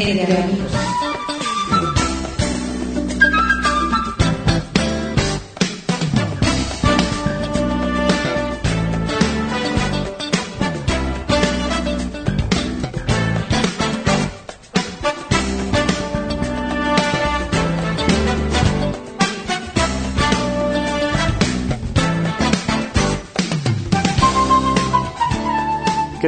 entre amigos.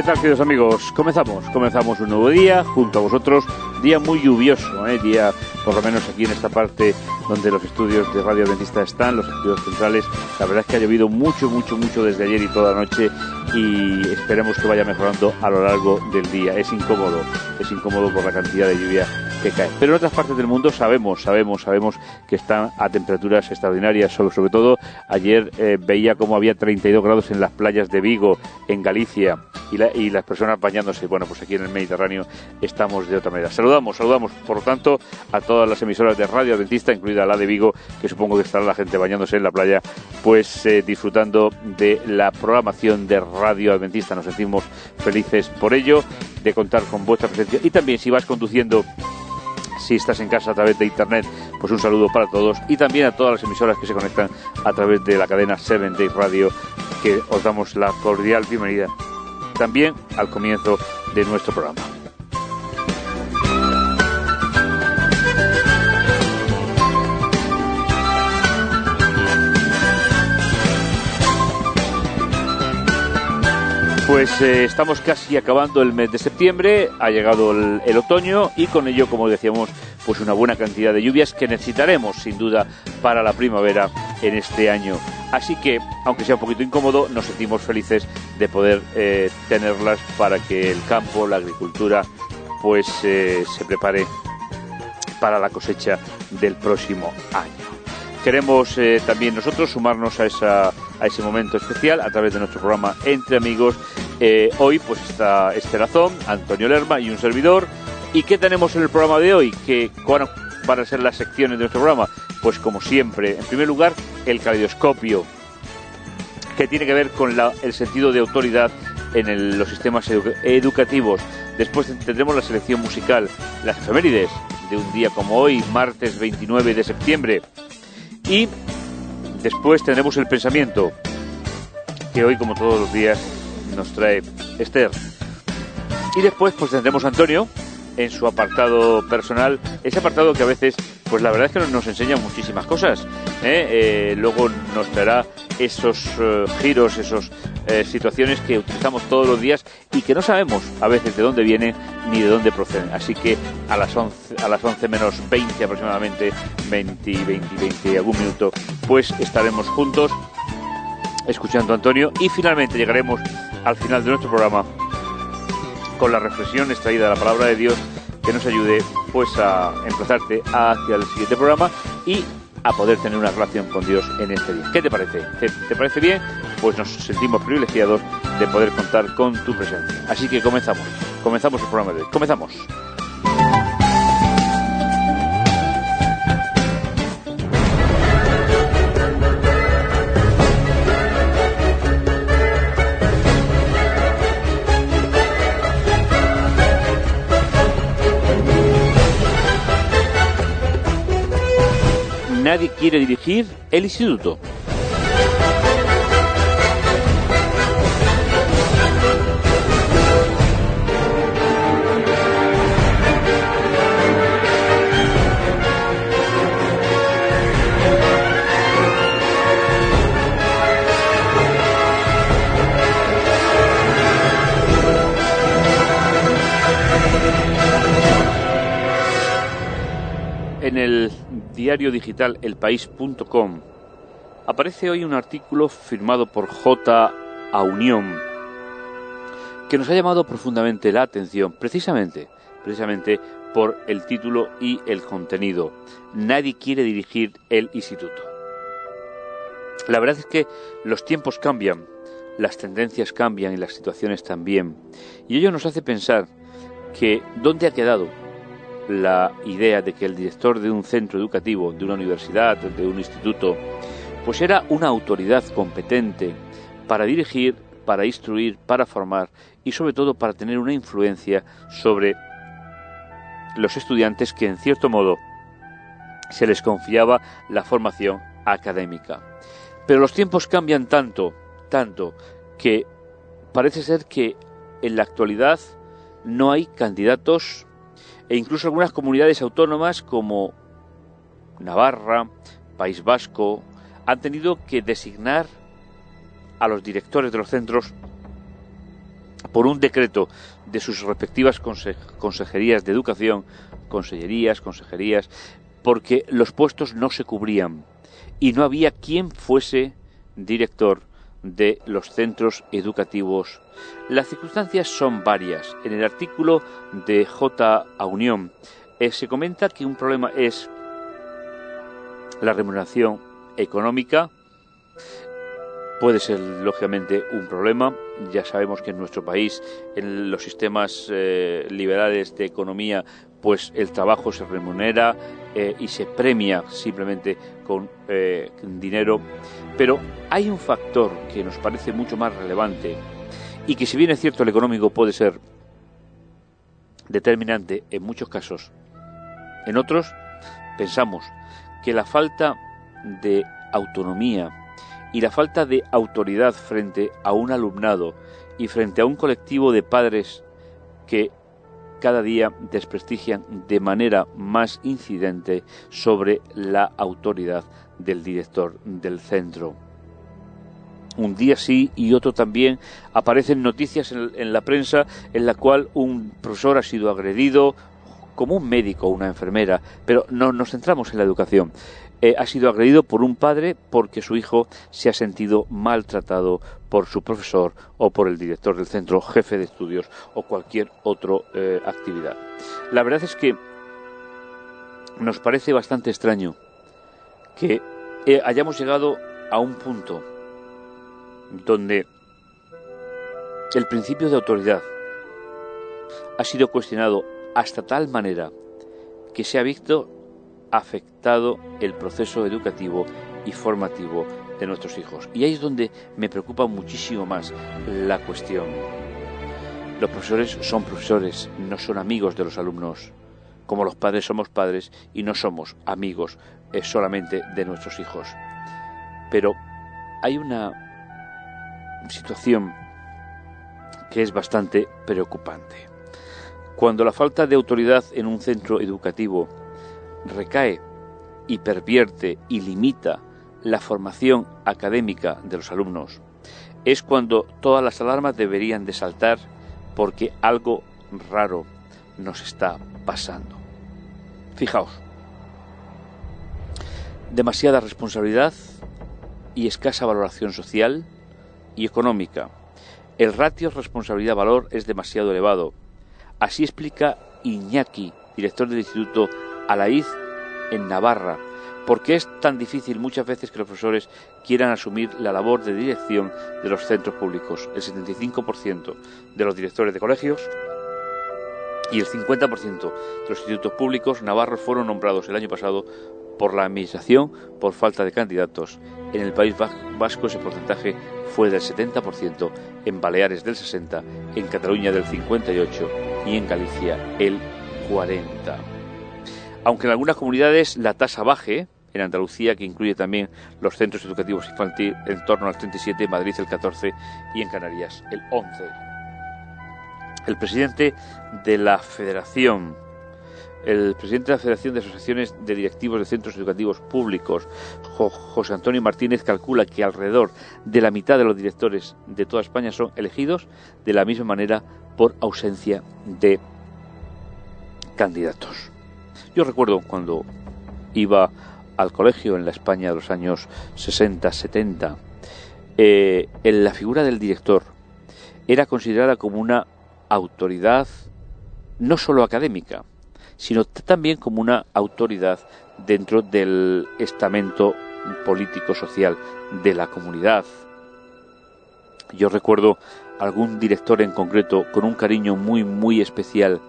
Tal, queridos amigos? Comenzamos, comenzamos un nuevo día junto a vosotros, día muy lluvioso, ¿eh? día por lo menos aquí en esta parte donde los estudios de Radio Adventista están, los estudios centrales, la verdad es que ha llovido mucho, mucho, mucho desde ayer y toda la noche y esperemos que vaya mejorando a lo largo del día. Es incómodo, es incómodo por la cantidad de lluvia que cae. Pero en otras partes del mundo sabemos, sabemos, sabemos que están a temperaturas extraordinarias. Sobre, todo ayer eh, veía cómo había 32 grados en las playas de Vigo, en Galicia, y las personas bañándose. Bueno, pues aquí en el Mediterráneo estamos de otra manera. Saludamos, saludamos, por lo tanto, a todas las emisoras de Radio Adventista, incluida la de Vigo, que supongo que estará la gente bañándose en la playa, pues eh, disfrutando de la programación de Radio Adventista. Nos sentimos felices por ello, de contar con vuestra presencia. Y también si vas conduciendo si estás en casa a través de internet, pues un saludo para todos y también a todas las emisoras que se conectan a través de la cadena Seven Day Radio, que os damos la cordial bienvenida también al comienzo de nuestro programa. Pues eh, estamos casi acabando el mes de septiembre, ha llegado el, otoño y con ello, como decíamos, pues una buena cantidad de lluvias que necesitaremos sin duda para la primavera en este año. Así que, aunque sea un poquito incómodo, nos sentimos felices de poder eh, tenerlas para que el campo, la agricultura, pues eh, se prepare para la cosecha del próximo año. Queremos eh, también nosotros sumarnos a, esa, a ese momento especial a través de nuestro programa Entre Amigos. Eh, hoy pues está Esterazón, Antonio Lerma y un servidor. ¿Y qué tenemos en el programa de hoy? ¿Qué, ¿Cuáles van a ser las secciones de nuestro programa? Pues como siempre, en primer lugar, el caleidoscopio, que tiene que ver con el sentido de autoridad en los sistemas edu- educativos. Después tendremos la selección musical, las efemérides de un día como hoy, martes 29 de septiembre. Y después tendremos el pensamiento, que hoy, como todos los días, nos trae Esther. Y después, pues tendremos a Antonio en su apartado personal, ese apartado que a veces, pues la verdad es que nos enseña muchísimas cosas. ¿eh? Eh, luego nos traerá esos eh, giros, esas situaciones que utilizamos todos los días y que no sabemos a veces de dónde vienen ni de dónde proceden. Así que a las 11, a las 11 menos 20 aproximadamente, 20, 20, 20, algún minuto, pues estaremos juntos escuchando a Antonio y finalmente llegaremos al final de nuestro programa con la reflexión extraída de la palabra de Dios que nos ayude pues a emplazarte hacia el siguiente programa y a poder tener una relación con Dios en este día. ¿Qué te parece? ¿Te, te parece bien? Pues nos sentimos privilegiados de poder contar con tu presencia. Así que comenzamos. Comenzamos el programa de hoy. Comenzamos. Nadie quiere dirigir el instituto. En el diario digital elpaís.com aparece hoy un artículo firmado por J. A Unión que nos ha llamado profundamente la atención precisamente, precisamente por el título y el contenido. Nadie quiere dirigir el instituto. La verdad es que los tiempos cambian, las tendencias cambian y las situaciones también. Y ello nos hace pensar que ¿dónde ha quedado la idea de que el director de un centro educativo, de una universidad, de un instituto, pues era una autoridad competente para dirigir, para instruir, para formar y sobre todo para tener una influencia sobre los estudiantes que en cierto modo se les confiaba la formación académica. Pero los tiempos cambian tanto, tanto, que parece ser que en la actualidad no hay candidatos e incluso algunas comunidades autónomas como Navarra, País Vasco, han tenido que designar a los directores de los centros por un decreto de sus respectivas consejerías de educación, consellerías, consejerías, porque los puestos no se cubrían y no había quien fuese director de los centros educativos. Las circunstancias son varias. En el artículo de J. A Unión eh, se comenta que un problema es la remuneración económica. Puede ser, lógicamente, un problema. Ya sabemos que en nuestro país, en los sistemas eh, liberales de economía, pues el trabajo se remunera eh, y se premia simplemente con eh, dinero. Pero hay un factor que nos parece mucho más relevante y que si bien es cierto el económico puede ser determinante en muchos casos, en otros pensamos que la falta de autonomía y la falta de autoridad frente a un alumnado y frente a un colectivo de padres que cada día desprestigian de manera más incidente sobre la autoridad del director del centro. Un día sí y otro también aparecen noticias en, la prensa en la cual un profesor ha sido agredido como un médico o una enfermera, pero no nos centramos en la educación. Eh, ha sido agredido por un padre porque su hijo se ha sentido maltratado por su profesor o por el director del centro, jefe de estudios o cualquier otra eh, actividad. La verdad es que nos parece bastante extraño que eh, hayamos llegado a un punto donde el principio de autoridad ha sido cuestionado hasta tal manera que se ha visto afectado el proceso educativo y formativo de nuestros hijos. Y ahí es donde me preocupa muchísimo más la cuestión. Los profesores son profesores, no son amigos de los alumnos, como los padres somos padres y no somos amigos eh, solamente de nuestros hijos. Pero hay una situación que es bastante preocupante. Cuando la falta de autoridad en un centro educativo recae y pervierte y limita la formación académica de los alumnos, es cuando todas las alarmas deberían de saltar porque algo raro nos está pasando. Fijaos, demasiada responsabilidad y escasa valoración social y económica. El ratio responsabilidad-valor es demasiado elevado. Así explica Iñaki, director del Instituto Alaíz en Navarra. ¿Por qué es tan difícil muchas veces que los profesores quieran asumir la labor de dirección de los centros públicos? El 75% de los directores de colegios y el 50% de los institutos públicos navarros fueron nombrados el año pasado por la Administración por falta de candidatos. En el País Vasco ese porcentaje fue del 70%, en Baleares del 60%, en Cataluña del 58% y en Galicia el 40% aunque en algunas comunidades la tasa baje, en Andalucía, que incluye también los centros educativos infantiles, en torno al 37, Madrid el 14 y en Canarias el 11. El presidente de la Federación, el presidente de la Federación de Asociaciones de Directivos de Centros Educativos Públicos, José Antonio Martínez, calcula que alrededor de la mitad de los directores de toda España son elegidos de la misma manera por ausencia de candidatos. Yo recuerdo cuando iba al colegio en la España de los años 60, 70, eh, la figura del director era considerada como una autoridad no solo académica, sino también como una autoridad dentro del estamento político-social de la comunidad. Yo recuerdo algún director en concreto con un cariño muy, muy especial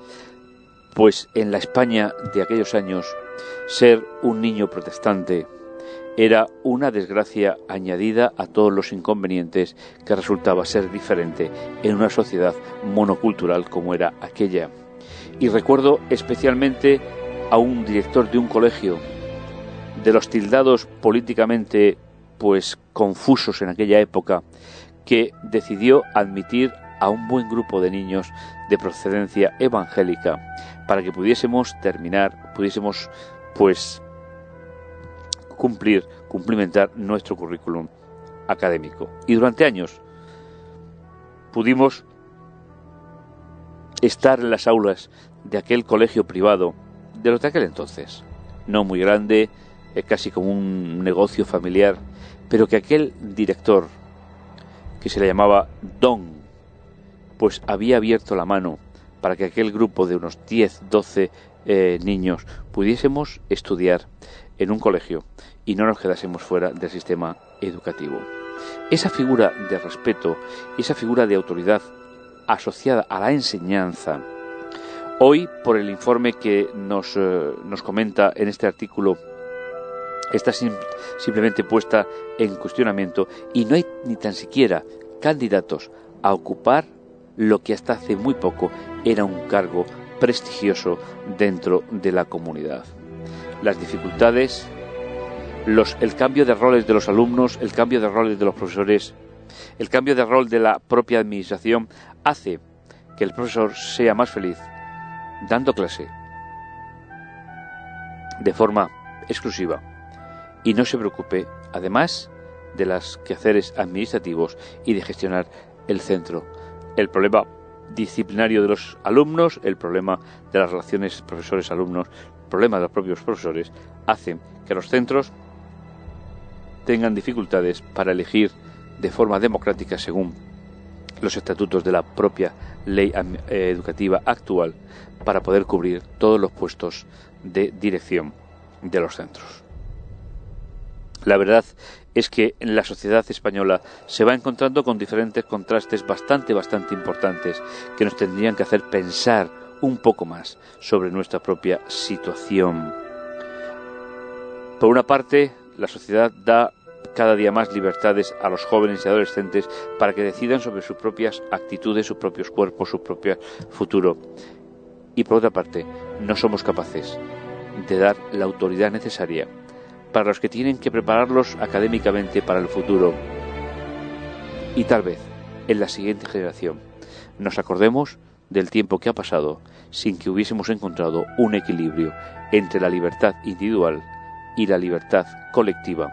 pues en la España de aquellos años ser un niño protestante era una desgracia añadida a todos los inconvenientes que resultaba ser diferente en una sociedad monocultural como era aquella. Y recuerdo especialmente a un director de un colegio, de los tildados políticamente pues confusos en aquella época, que decidió admitir a un buen grupo de niños de procedencia evangélica para que pudiésemos terminar, pudiésemos pues cumplir, cumplimentar nuestro currículum académico. Y durante años pudimos estar en las aulas de aquel colegio privado de los de aquel entonces, no muy grande, eh, casi como un negocio familiar, pero que aquel director, que se le llamaba Don, pues había abierto la mano para que aquel grupo de unos 10, 12 eh, niños pudiésemos estudiar en un colegio y no nos quedásemos fuera del sistema educativo. Esa figura de respeto, esa figura de autoridad asociada a la enseñanza, hoy, por el informe que nos, eh, nos comenta en este artículo, está simplemente puesta en cuestionamiento y no hay ni tan siquiera candidatos a ocupar lo que hasta hace muy poco era un cargo prestigioso dentro de la comunidad. Las dificultades, el cambio de roles de los alumnos, el cambio de roles de los profesores, el cambio de rol de la propia administración hace que el profesor sea más feliz dando clase de forma exclusiva y no se preocupe, además de los quehaceres administrativos y de gestionar el centro. El problema disciplinario de los alumnos, el problema de las relaciones profesores-alumnos, el problema de los propios profesores, hacen que los centros tengan dificultades para elegir de forma democrática según los estatutos de la propia ley eh, educativa actual para poder cubrir todos los puestos de dirección de los centros. La verdad es que en la sociedad española se va encontrando con diferentes contrastes bastante, bastante importantes que nos tendrían que hacer pensar un poco más sobre nuestra propia situación. Por una parte, la sociedad da cada día más libertades a los jóvenes y adolescentes para que decidan sobre sus propias actitudes, sus propios cuerpos, su propio futuro. Y por otra parte, no somos capaces de dar la autoridad necesaria para los que tienen que prepararlos académicamente para el futuro. Y tal vez, en la siguiente generación, nos acordemos del tiempo que ha pasado sin que hubiésemos encontrado un equilibrio entre la libertad individual y la libertad colectiva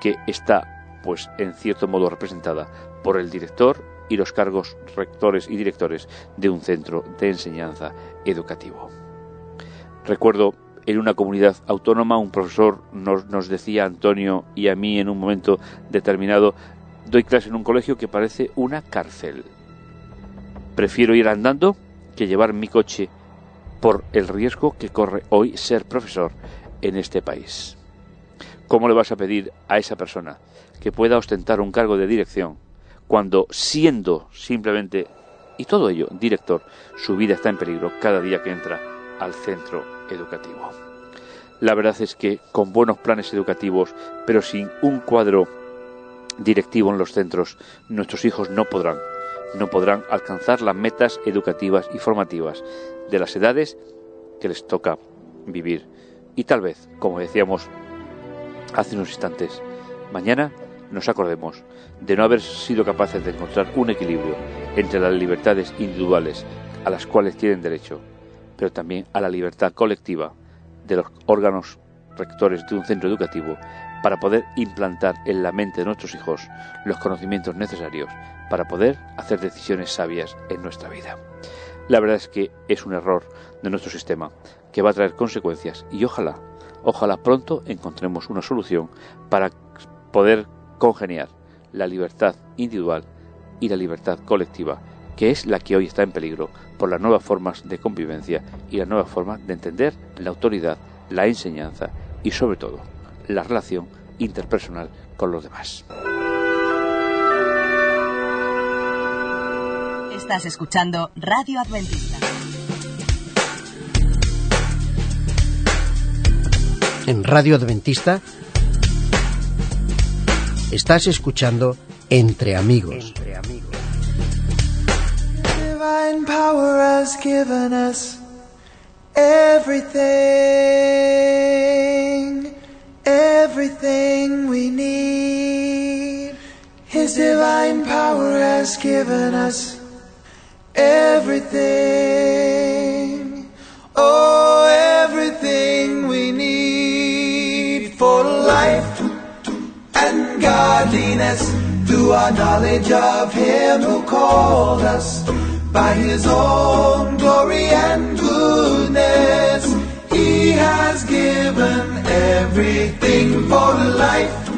que está pues en cierto modo representada por el director y los cargos rectores y directores de un centro de enseñanza educativo. Recuerdo en una comunidad autónoma, un profesor nos, decía, Antonio y a mí en un momento determinado, doy clase en un colegio que parece una cárcel. Prefiero ir andando que llevar mi coche por el riesgo que corre hoy ser profesor en este país. ¿Cómo le vas a pedir a esa persona que pueda ostentar un cargo de dirección cuando siendo simplemente, y todo ello, director, su vida está en peligro cada día que entra al centro educativo. La verdad es que con buenos planes educativos, pero sin un cuadro directivo en los centros, nuestros hijos no podrán, no podrán alcanzar las metas educativas y formativas de las edades que les toca vivir. Y tal vez, como decíamos hace unos instantes, mañana nos acordemos de no haber sido capaces de encontrar un equilibrio entre las libertades individuales a las cuales tienen derecho pero también a la libertad colectiva de los órganos rectores de un centro educativo para poder implantar en la mente de nuestros hijos los conocimientos necesarios para poder hacer decisiones sabias en nuestra vida. La verdad es que es un error de nuestro sistema que va a traer consecuencias y ojalá, ojalá pronto encontremos una solución para poder congeniar la libertad individual y la libertad colectiva que es la que hoy está en peligro por las nuevas formas de convivencia y las nuevas formas de entender la autoridad, la enseñanza y sobre todo la relación interpersonal con los demás. Estás escuchando Radio Adventista. En Radio Adventista estás escuchando Entre Amigos. Entre amigos. Everything, everything we need. His divine power has given us everything, oh, everything we need for life and godliness. Through our knowledge of Him who called us by His own glory and goodness. He has given everything for life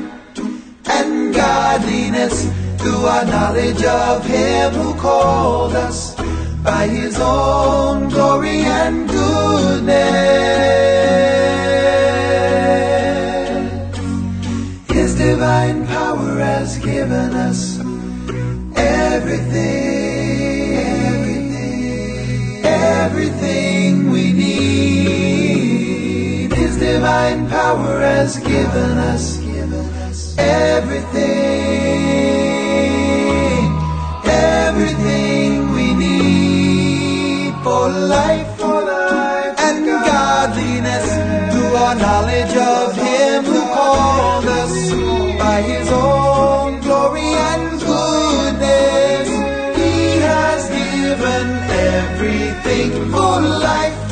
and godliness through our knowledge of Him who called us by His own glory and goodness. His divine power has given us everything, divine power has given us, given us everything, everything we need for life, for life and godliness through our knowledge of Him who called us by His own glory and goodness. He has given everything for life,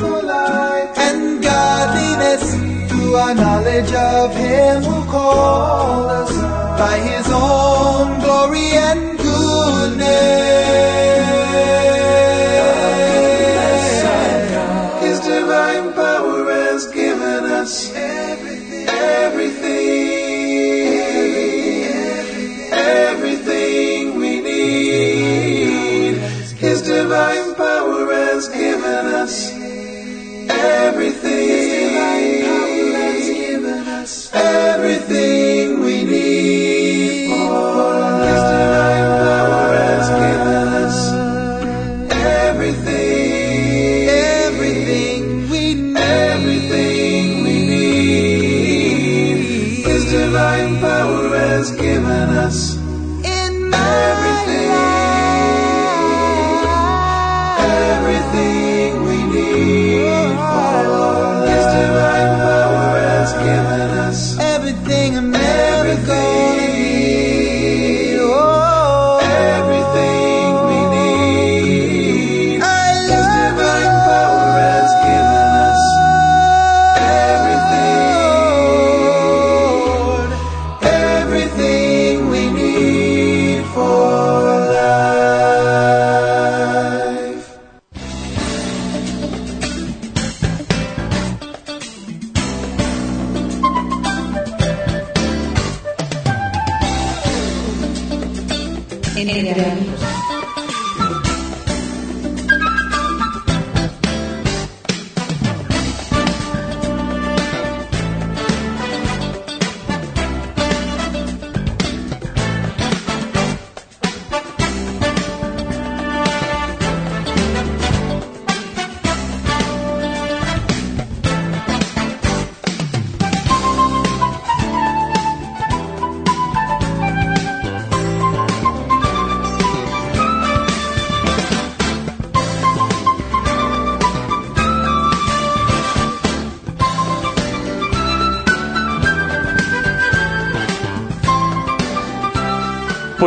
our knowledge of Him who called us by His own glory and goodness.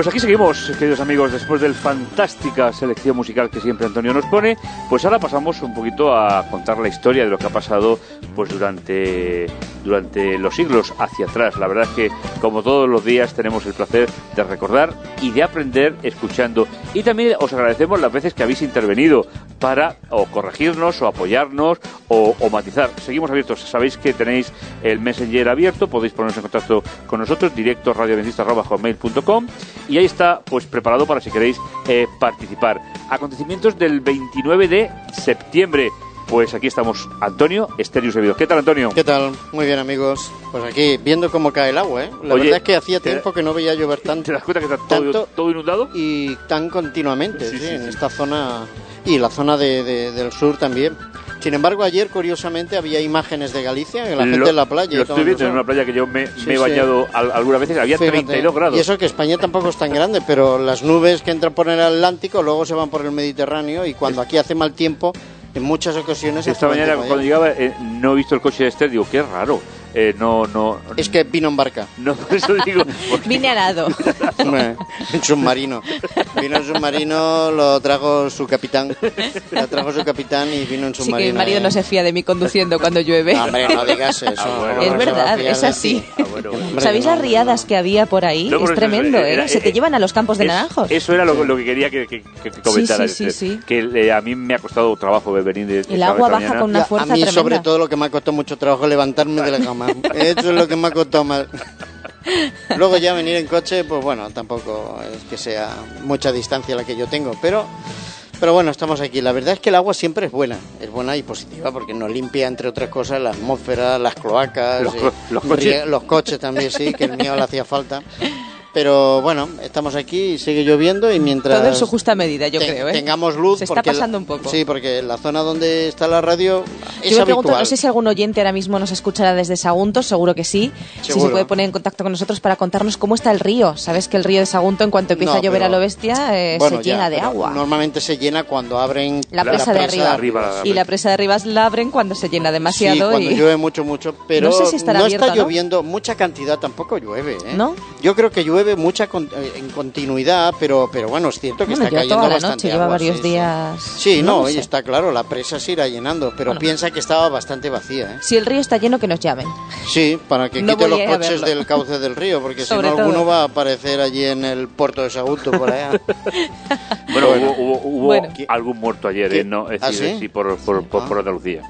Pues aquí seguimos, queridos amigos, después del fantástica selección musical que siempre Antonio nos pone, pues ahora pasamos un poquito a contar la historia de lo que ha pasado pues durante, durante los siglos hacia atrás. La verdad es que como todos los días tenemos el placer de recordar y de aprender escuchando. Y también os agradecemos las veces que habéis intervenido para o corregirnos o apoyarnos o, matizar. Seguimos abiertos. Sabéis que tenéis el Messenger abierto, podéis poneros en contacto con nosotros, directo radioadventista.com y ahí está pues preparado para si queréis eh, participar. Acontecimientos del 29 de septiembre. Pues aquí estamos, Antonio, Estéreo Servido. ¿Qué tal, Antonio? ¿Qué tal? Muy bien, amigos. Pues aquí viendo cómo cae el agua, ¿eh? La Oye, verdad es que hacía tiempo que no veía llover tanto. ¿Te das cuenta que está todo, Tanto- todo inundado? Y tan continuamente, Sí, sí, sí, en sí. esta zona y la zona de, de- del sur también. Sin embargo, ayer, curiosamente, había imágenes de Galicia, de la gente Lo- en la playa. Lo estoy viendo en una playa que yo me, Sí, me he sí. bañado al- algunas veces. Había Fíjate, 32 grados. Y eso que España tampoco es tan grande, pero las nubes que entran por el Atlántico luego se van por el Mediterráneo y cuando aquí hace mal tiempo en muchas ocasiones... Esta mañana 20 cuando llegaba eh, no he visto el coche de Esther, digo, qué raro. Eh, no, no. Es que vino en barca. No, por eso digo. porque- Vine a nado. en submarino. Vino en submarino, lo trajo su capitán. Lo trajo su capitán y vino en Sí submarino. que mi marido ¿eh? no se fía de mí conduciendo cuando llueve. No, hombre, no digas eso. Ah, bueno. ¿cómo Es verdad, es así. Ah, bueno, bueno. Hombre, ¿Sabéis las riadas que había por ahí? No, es eso tremendo, era- ¿eh? Se te eh, llevan a los campos de es- naranjos. Eso era lo, lo que quería que, que, que- comentara. Sí, sí, sí, Esther, sí. Que eh, a mí me ha costado trabajo venir de, El agua baja mañana. con una fuerza a mí tremenda. sobre todo lo que me ha costado mucho trabajo levantarme de la cama. Eso es lo que me ha costado más. Luego ya venir en coche, pues bueno, tampoco es que sea mucha distancia la que yo tengo, pero pero bueno, estamos aquí. La verdad es que el agua siempre es buena, es buena y positiva porque nos limpia entre otras cosas la atmósfera, las cloacas, Los eh, los coches. los coches también sí, que el mío le hacía falta. Pero bueno, estamos aquí y sigue lloviendo y mientras Todo en su justa medida, yo te- creo, ¿eh? tengamos luz Se está la- pasando un poco. Sí, porque la zona donde está la radio es Yo me pregunto, habitual. no sé si algún oyente ahora mismo nos escuchará desde Sagunto, seguro que sí. Si se Seguro. puede poner en contacto con nosotros para contarnos cómo está el río. Sabes que el río de Sagunto, en cuanto empieza No, a llover pero- a lo bestia, eh, Bueno, se ya, llena de pero agua. Normalmente se llena cuando abren La presa de arriba. arriba. Y la presa de arriba la abren cuando se llena demasiado. Sí, cuando y... llueve mucho, mucho, pero No sé si no abierta, está ¿no? lloviendo, mucha cantidad tampoco llueve, ¿eh? ¿No? Yo creo que llueve mucha con- eh, en continuidad, pero, pero bueno, es cierto que Bueno, está lleva cayendo toda la bastante noche, lleva agua, varios sí, sí. días. Sí, no, lo y sé. está claro, la presa se irá llenando, pero Bueno. piensa que estaba bastante vacía, ¿eh? Si el río está lleno, que nos llamen. Sí, para que No quite los coches del cauce del río, porque si no alguno todo. va a aparecer allí en el puerto de Sagunto, por allá. Bueno, hubo, hubo- hubo Bueno. algún muerto ayer. ¿eh? No, es ¿Ah, decir, sí? sí, por, por, por, Ah. por Andalucía.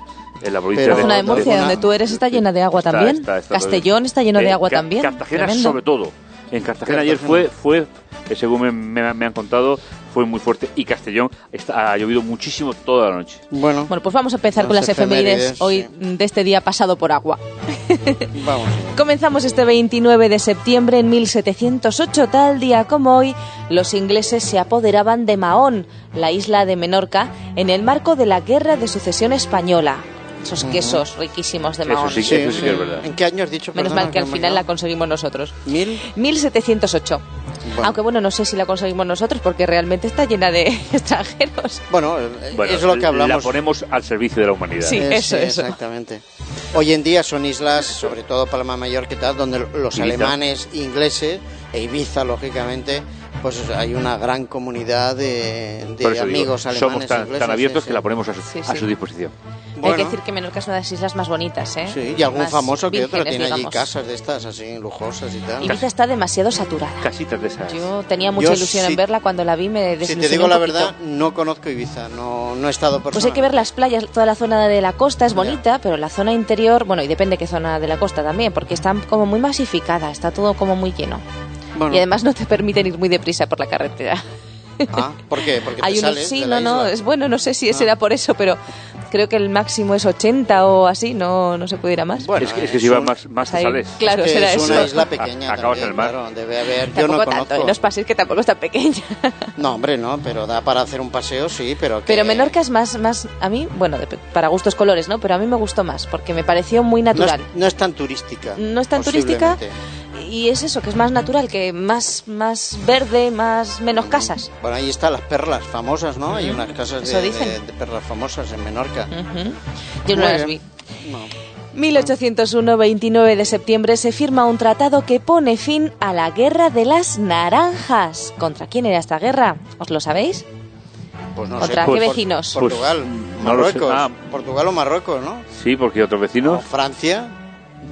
En la provincia Pero- La zona de no, Murcia, una- donde tú eres, está llena de agua Está- también. está- está Castellón está lleno de Eh, agua también. Cartagena Tremendo. sobre todo. En Cartagena ayer fue, fue eh, según me, me- me han contado, fue muy fuerte. Y Castellón está, ha llovido muchísimo toda la noche. Bueno, Bueno, pues vamos a empezar con las efemérides, efemérides, hoy sí. de este día pasado por agua. vamos. Comenzamos este 29 de septiembre en 1708, tal día como hoy, los ingleses se apoderaban de Mahón, la isla de Menorca, en el marco de la Guerra de Sucesión Española. Esos quesos riquísimos de Eso Mahón. sí, eso sí que es verdad. ¿En qué año has dicho? Menos perdona, mal que al final la conseguimos nosotros. ¿Mil? 1708. Bueno. Aunque bueno, no sé si la conseguimos nosotros porque realmente está llena de extranjeros. Bueno, eh, Bueno, es lo que La hablamos. ponemos al servicio de la humanidad. Sí. Eh, eso, eso. Exactamente. Hoy en día son islas, sobre todo Palma Mayor, que tal, donde los Ibiza. alemanes, ingleses e Ibiza, lógicamente, pues hay una gran comunidad de, de eso digo, amigos alemanes. somos tan, ingleses, tan abiertos sí, que sí. la ponemos a su, Sí, a sí. su disposición. Hay Bueno, que decir que Menorca es una de las islas más bonitas, ¿eh? sí, y algún Más famoso que otro vírgenes, tiene allí casas de estas, así, lujosas y tal. Ibiza está demasiado saturada. Casitas de esas. Yo tenía mucha Yo ilusión en verla cuando la vi, me Si te digo la verdad, no conozco Ibiza, no, no he estado por Pues hay que ver las playas, toda la zona de la costa es Ya. bonita, pero la zona interior, bueno, y depende qué zona de la costa también, porque está como muy masificada, está todo como muy lleno. Bueno, Y además no te permiten ir muy deprisa por la carretera. ah, ¿Por qué? Porque te Hay unos, sales sí, de no, la no, isla. es bueno, no sé si Ah. será por eso, pero creo que el máximo es 80 o así, no, no se puede ir a más. Bueno, es que, es que es si vas un- más, más te sales. claro, Es que será es eso. una isla pequeña Acabas también, en el mar. claro, debe haber, yo Tampoco no tanto, conozco. y no os paséis que tampoco está pequeña. No, hombre, no, pero da para hacer un paseo, sí, pero que... Pero Menorca es más, más, a mí, bueno, de- para gustos colores, ¿no? Pero a mí me gustó más, porque me pareció muy no es, natural. no es tan turística. No es tan turística. Y es eso, que es más natural, que más, más verde, más menos casas. Bueno, ahí están las perlas famosas, ¿no? Hay unas casas de, dicen. de- de perlas famosas en Menorca. Ujú. Yo no Muy las vi. No. 1801, 29 de septiembre, se firma un tratado que pone fin a la Guerra de las Naranjas. ¿Contra quién era esta guerra? ¿Os lo sabéis? Pues no ¿Contra sé. qué vecinos? Portugal, sé. Marruecos. Ah. Portugal o Marruecos, ¿no? Sí, porque otros O vecinos. Francia,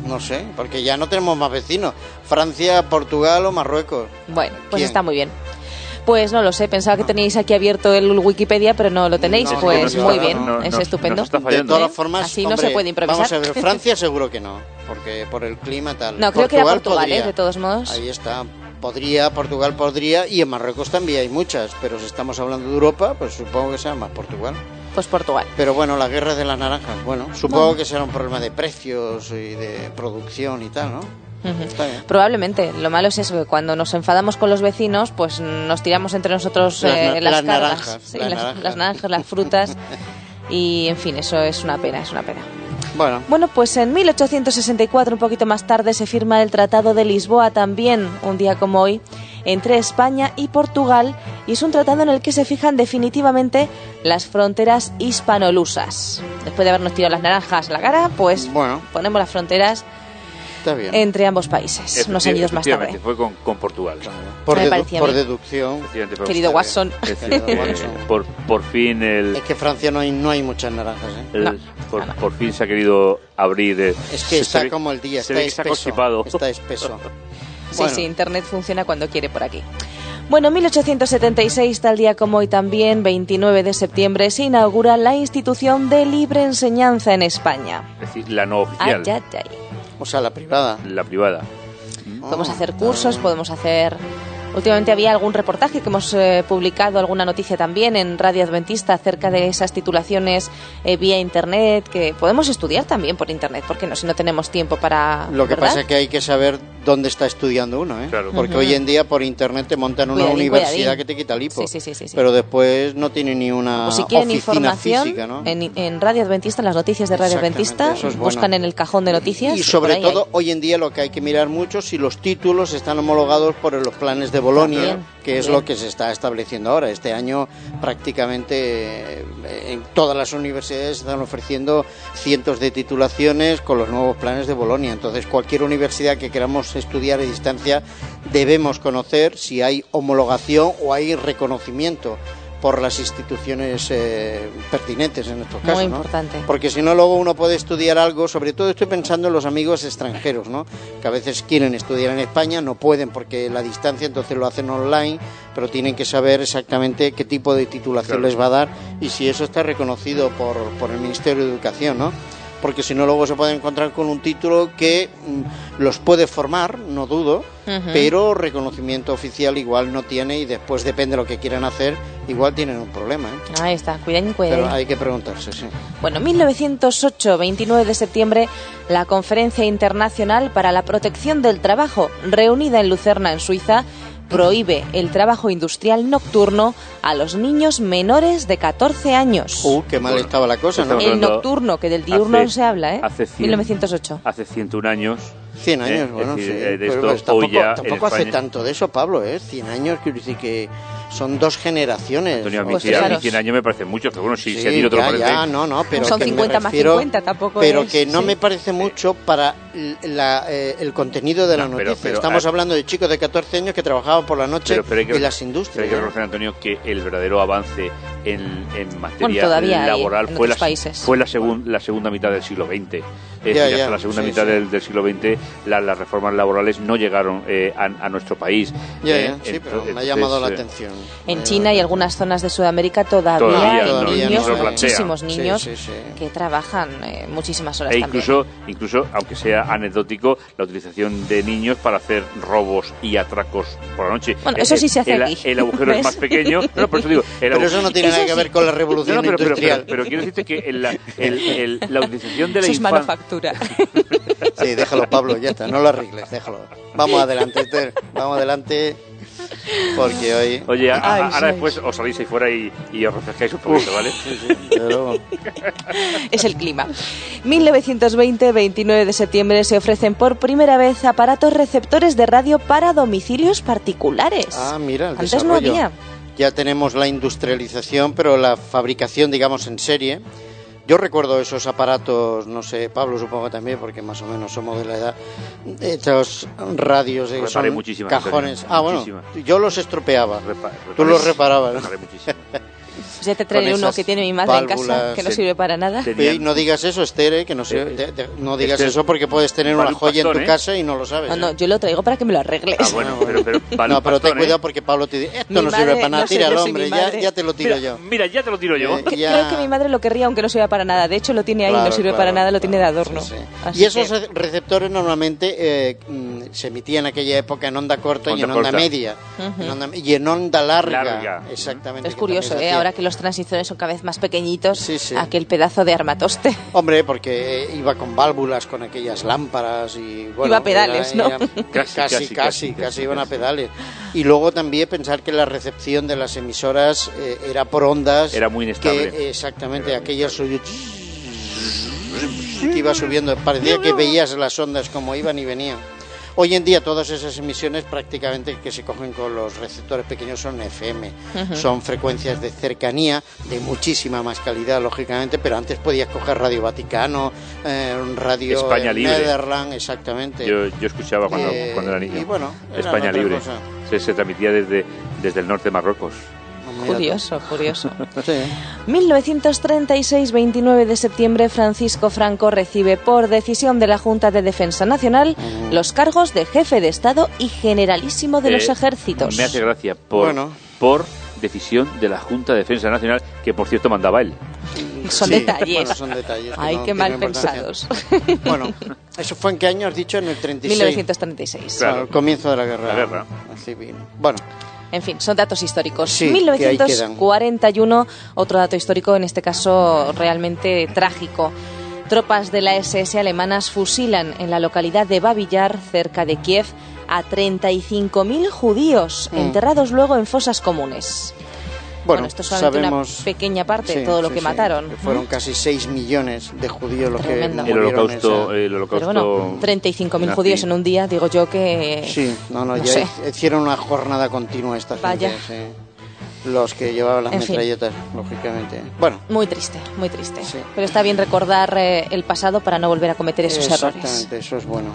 no sé, porque ya no tenemos más vecinos. Francia, Portugal o Marruecos. Bueno, pues ¿Quién? está muy bien. Pues no lo sé, pensaba que teníais aquí abierto el Wikipedia, pero no lo tenéis. No, pues no, muy no, bien, es estupendo. De todas ¿Eh? formas, Así no se puede improvisar. Vamos a ver, Francia seguro que no, porque por el clima tal. No, creo que era Portugal, podría. ¿eh? de todos modos. Ahí está. Podría, Portugal podría, y en Marruecos también hay muchas, pero si estamos hablando de Europa, pues supongo que sea más Portugal. Pues Portugal. Pero bueno, la guerra de las naranjas, bueno, supongo Bueno. que será un problema de precios y de producción y tal, ¿no? Está bien. Probablemente. Lo malo es eso, que cuando nos enfadamos con los vecinos, pues nos tiramos entre nosotros Las eh, las, las cargas. naranjas, Sí, las las, naranjas. las naranjas, las frutas. y, en fin, eso es una pena, es una pena. Bueno, Bueno, pues en 1864, un poquito más tarde, se firma el Tratado de Lisboa también, un día como hoy, entre España y Portugal, y es un tratado en el que se fijan definitivamente las fronteras hispanolusas. Después de habernos tirado las naranjas a la cara, pues Bueno. ponemos las fronteras Está bien. entre ambos países, unos años más tarde. Fue con, con Portugal. por, me dedu- por deducción. Querido Portugal. Watson. Querido eh, Watson. por, por fin el, Es que Francia no hay, no hay muchas naranjas, ¿eh? el- No, por, no, por fin se ha querido abrir. eh, Es que se está ve- como el día, se está ve que está espeso. Está espeso. Sí, Bueno. sí, Internet funciona cuando quiere por aquí. Bueno, 1876, tal día como hoy también, 29 de septiembre, se inaugura la institución de libre enseñanza en España. Es decir, la no oficial, Ay, ay, ay. O sea, la privada. la privada. Podemos Oh, hacer cursos, podemos hacer... Últimamente había algún reportaje que hemos eh, publicado, alguna noticia también en Radio Adventista acerca de esas titulaciones eh, vía Internet, que podemos estudiar también por Internet, porque no, si no tenemos tiempo para... Lo que ¿verdad? pasa es que hay que saber dónde está estudiando uno, ¿eh? Claro. Porque hoy en día por internet te montan una Cuidadín, universidad cuidadín. que te quita el hipo. Sí, sí, sí, sí, sí. Pero después no tiene ni una O si quieren oficina información, física, ¿no? en, en Radio Adventista, en las noticias de Radio Adventista, eso es bueno. buscan en el cajón de noticias. Y sobre todo, hay. hoy en día lo que hay que mirar mucho si los títulos están homologados por los planes de Bolonia, También, que es lo que se está estableciendo ahora. Este año prácticamente eh, en todas las universidades están ofreciendo cientos de titulaciones con los nuevos planes de Bolonia. Entonces, cualquier universidad que queramos estudiar a distancia debemos conocer si hay homologación o hay reconocimiento por las instituciones eh, pertinentes en estos Muy casos. ¿no? importante. Porque si no, luego uno puede estudiar algo, sobre todo estoy pensando en los amigos extranjeros, ¿no? Que a veces quieren estudiar en España, no pueden porque la distancia, entonces lo hacen online, pero tienen que saber exactamente qué tipo de titulación Claro. les va a dar y si eso está reconocido por, por el Ministerio de Educación, ¿no? Porque si no, luego se pueden encontrar con un título que mm, los puede formar, no dudo, pero reconocimiento oficial igual no tiene y después depende de lo que quieran hacer, igual tienen un problema, ¿eh? Ahí está, cuidadín, cuidadín. Pero hay que preguntarse, sí. Bueno, 1908, 29 de septiembre, la Conferencia Internacional para la Protección del Trabajo, reunida en Lucerna, en Suiza, prohíbe el trabajo industrial nocturno a los niños menores de 14 años. Uh, qué mal Bueno, estaba la cosa, ¿no? el nocturno, que del diurno hace- no se habla, ¿eh? hace cien- 1908. Hace 101 años. 100 años, Eh, bueno, es decir, sí. eh, de Pero esto pues tampoco, hoy ya en tampoco hace tanto de eso, Pablo, ¿eh? 100 años, quiero decir que son dos generaciones. Antonio, a mí Pues cien- a mí fijaros. 100 años me parece mucho, pero bueno, si, Sí, si a ti no te lo ya, ya, no, no, pero Son que me 50 más refiero- 50, tampoco Pero es, que no sí. me parece mucho para la, eh, el contenido de la No, pero- noticia. pero, Estamos ah, hablando de chicos de 14 años que trabajaban por la noche Pero, pero que, en las pero industrias. hay que ¿eh? reconocer, Antonio, que el verdadero avance en, en materia Bueno, laboral en fue, la, países. fue la, segun- la segunda mitad del siglo XX. Es Ya, decir, ya, hasta la segunda sí, mitad sí. Del, del siglo XX la- las reformas laborales no llegaron eh, a, a nuestro país. Ya, Eh, sí, pero entonces, me ha llamado la eh, atención. En China y algunas zonas de Sudamérica todavía, Todavía, hay todavía niños, no muchísimos niños sí, sí. que trabajan eh, muchísimas horas E también. incluso, incluso, aunque sea anecdótico, la utilización de niños para hacer robos y atracos por la noche. Bueno, eso sí se hace el, aquí. El agujero es ¿Ves? más pequeño. No, por eso digo, el Pero eso no tiene Eso nada que sí. ver con la No, revolución no, pero, pero, pero, industrial. pero quiero decirte que el- la, el- el- la utilización de la es infancia... manufactura. Sí, déjalo, Pablo, ya está, no lo arregles, déjalo. Vamos adelante, Esther, vamos adelante, porque hoy... Oye, a- a- Ay, ahora sí. después os salís ahí fuera y, y os refrescáis un poquito, ¿vale? Pero- es el clima. 1920, 29 de septiembre, se ofrecen por primera vez aparatos receptores de radio para domicilios particulares. Ah, mira, el Antes no desarrollo. había. Ya tenemos la industrialización, pero la fabricación, digamos, en serie. Yo recuerdo esos aparatos, no sé, Pablo supongo que también, porque más o menos somos de la edad, estos radios de son cajones. Ah, bueno, muchísimas. yo los estropeaba. Repa- Tú los reparabas, ¿no? Pues ya te traeré uno que tiene mi madre en casa, que no sirve para nada. Y no digas eso, Esther, eh, que no, sé, Eh, te- te- no digas Esther, eso porque puedes tener una un joya en pastón, tu ¿eh? casa y no lo sabes. No, ¿eh? no, yo lo traigo para que me lo arregles. Ah, bueno, pero, pero vale no, pero ten ¿eh? cuidado porque Pablo te dice, esto Mi no sirve madre para nada, no tira al hombre, ya, ya te lo tiro Mira, yo. mira, ya te lo tiro yo. Eh, ya- Creo que mi madre lo querría aunque no sirva para nada. De hecho, lo tiene ahí, no sirve claro, para nada, lo tiene de adorno. sí, sí. Así Y esos que- receptores normalmente eh, mm, se emitían en aquella época en onda corta y en onda media. En y en onda larga. Exactamente. Es curioso, ¿eh? ahora que los transistores son cada vez más pequeñitos, Sí, sí. aquel pedazo de armatoste. Hombre, porque eh, iba con válvulas, con aquellas lámparas y bueno, Iba a pedales, ¿no? Casi, casi, casi, casi, casi, casi. iban a pedales. Y luego también pensar que la recepción de las emisoras eh, era por ondas. Era muy inestable. Que, exactamente, aquellas suyo- que iba subiendo. Parecía que veías las ondas como iban y venían. Hoy en día todas esas emisiones prácticamente que se cogen con los receptores pequeños son FM, son frecuencias de cercanía, de muchísima más calidad, lógicamente, pero antes podías coger Radio Vaticano, eh, radio España. Netherlands, exactamente. Yo, yo escuchaba cuando, Eh, cuando era niño. y bueno, era España Libre. Se, se transmitía desde, desde el norte de Marruecos. Curioso, curioso. Sí. 1936, 29 de septiembre, Francisco Franco recibe por decisión de la Junta de Defensa Nacional los cargos de jefe de Estado y generalísimo de los Eh, ejércitos. Me hace gracia por, Bueno. por decisión de la Junta de Defensa Nacional, que por cierto mandaba él. Son Sí, detalles. bueno, son detalles Ay, no qué mal pensados. Bueno, ¿eso fue en qué año has dicho? En el 36. 1936. Claro. Al comienzo de la guerra, La guerra. civil. Bueno, En fin, son datos históricos. Sí, que ahí 1941, otro dato histórico, en este caso realmente trágico. Tropas de la SS alemanas fusilan en la localidad de Babillar, cerca de Kiev, a 35.000 judíos, Mm. enterrados luego en fosas comunes. Bueno, esto es solamente sabemos, una pequeña parte de Sí, todo lo sí, que sí, mataron. fueron casi 6 millones de judíos los que El holocausto, el Pero holocausto bueno, 35.000 nazi. judíos en un día, digo yo que... Sí, no, no, no ya sé. hicieron una jornada continua esta Vaya. gente, sí. Los que llevaban las En fin. metralletas, lógicamente. Bueno, Muy triste, muy triste. Sí. Pero está bien recordar eh, el pasado para no volver a cometer esos errores. exactamente, eso es bueno.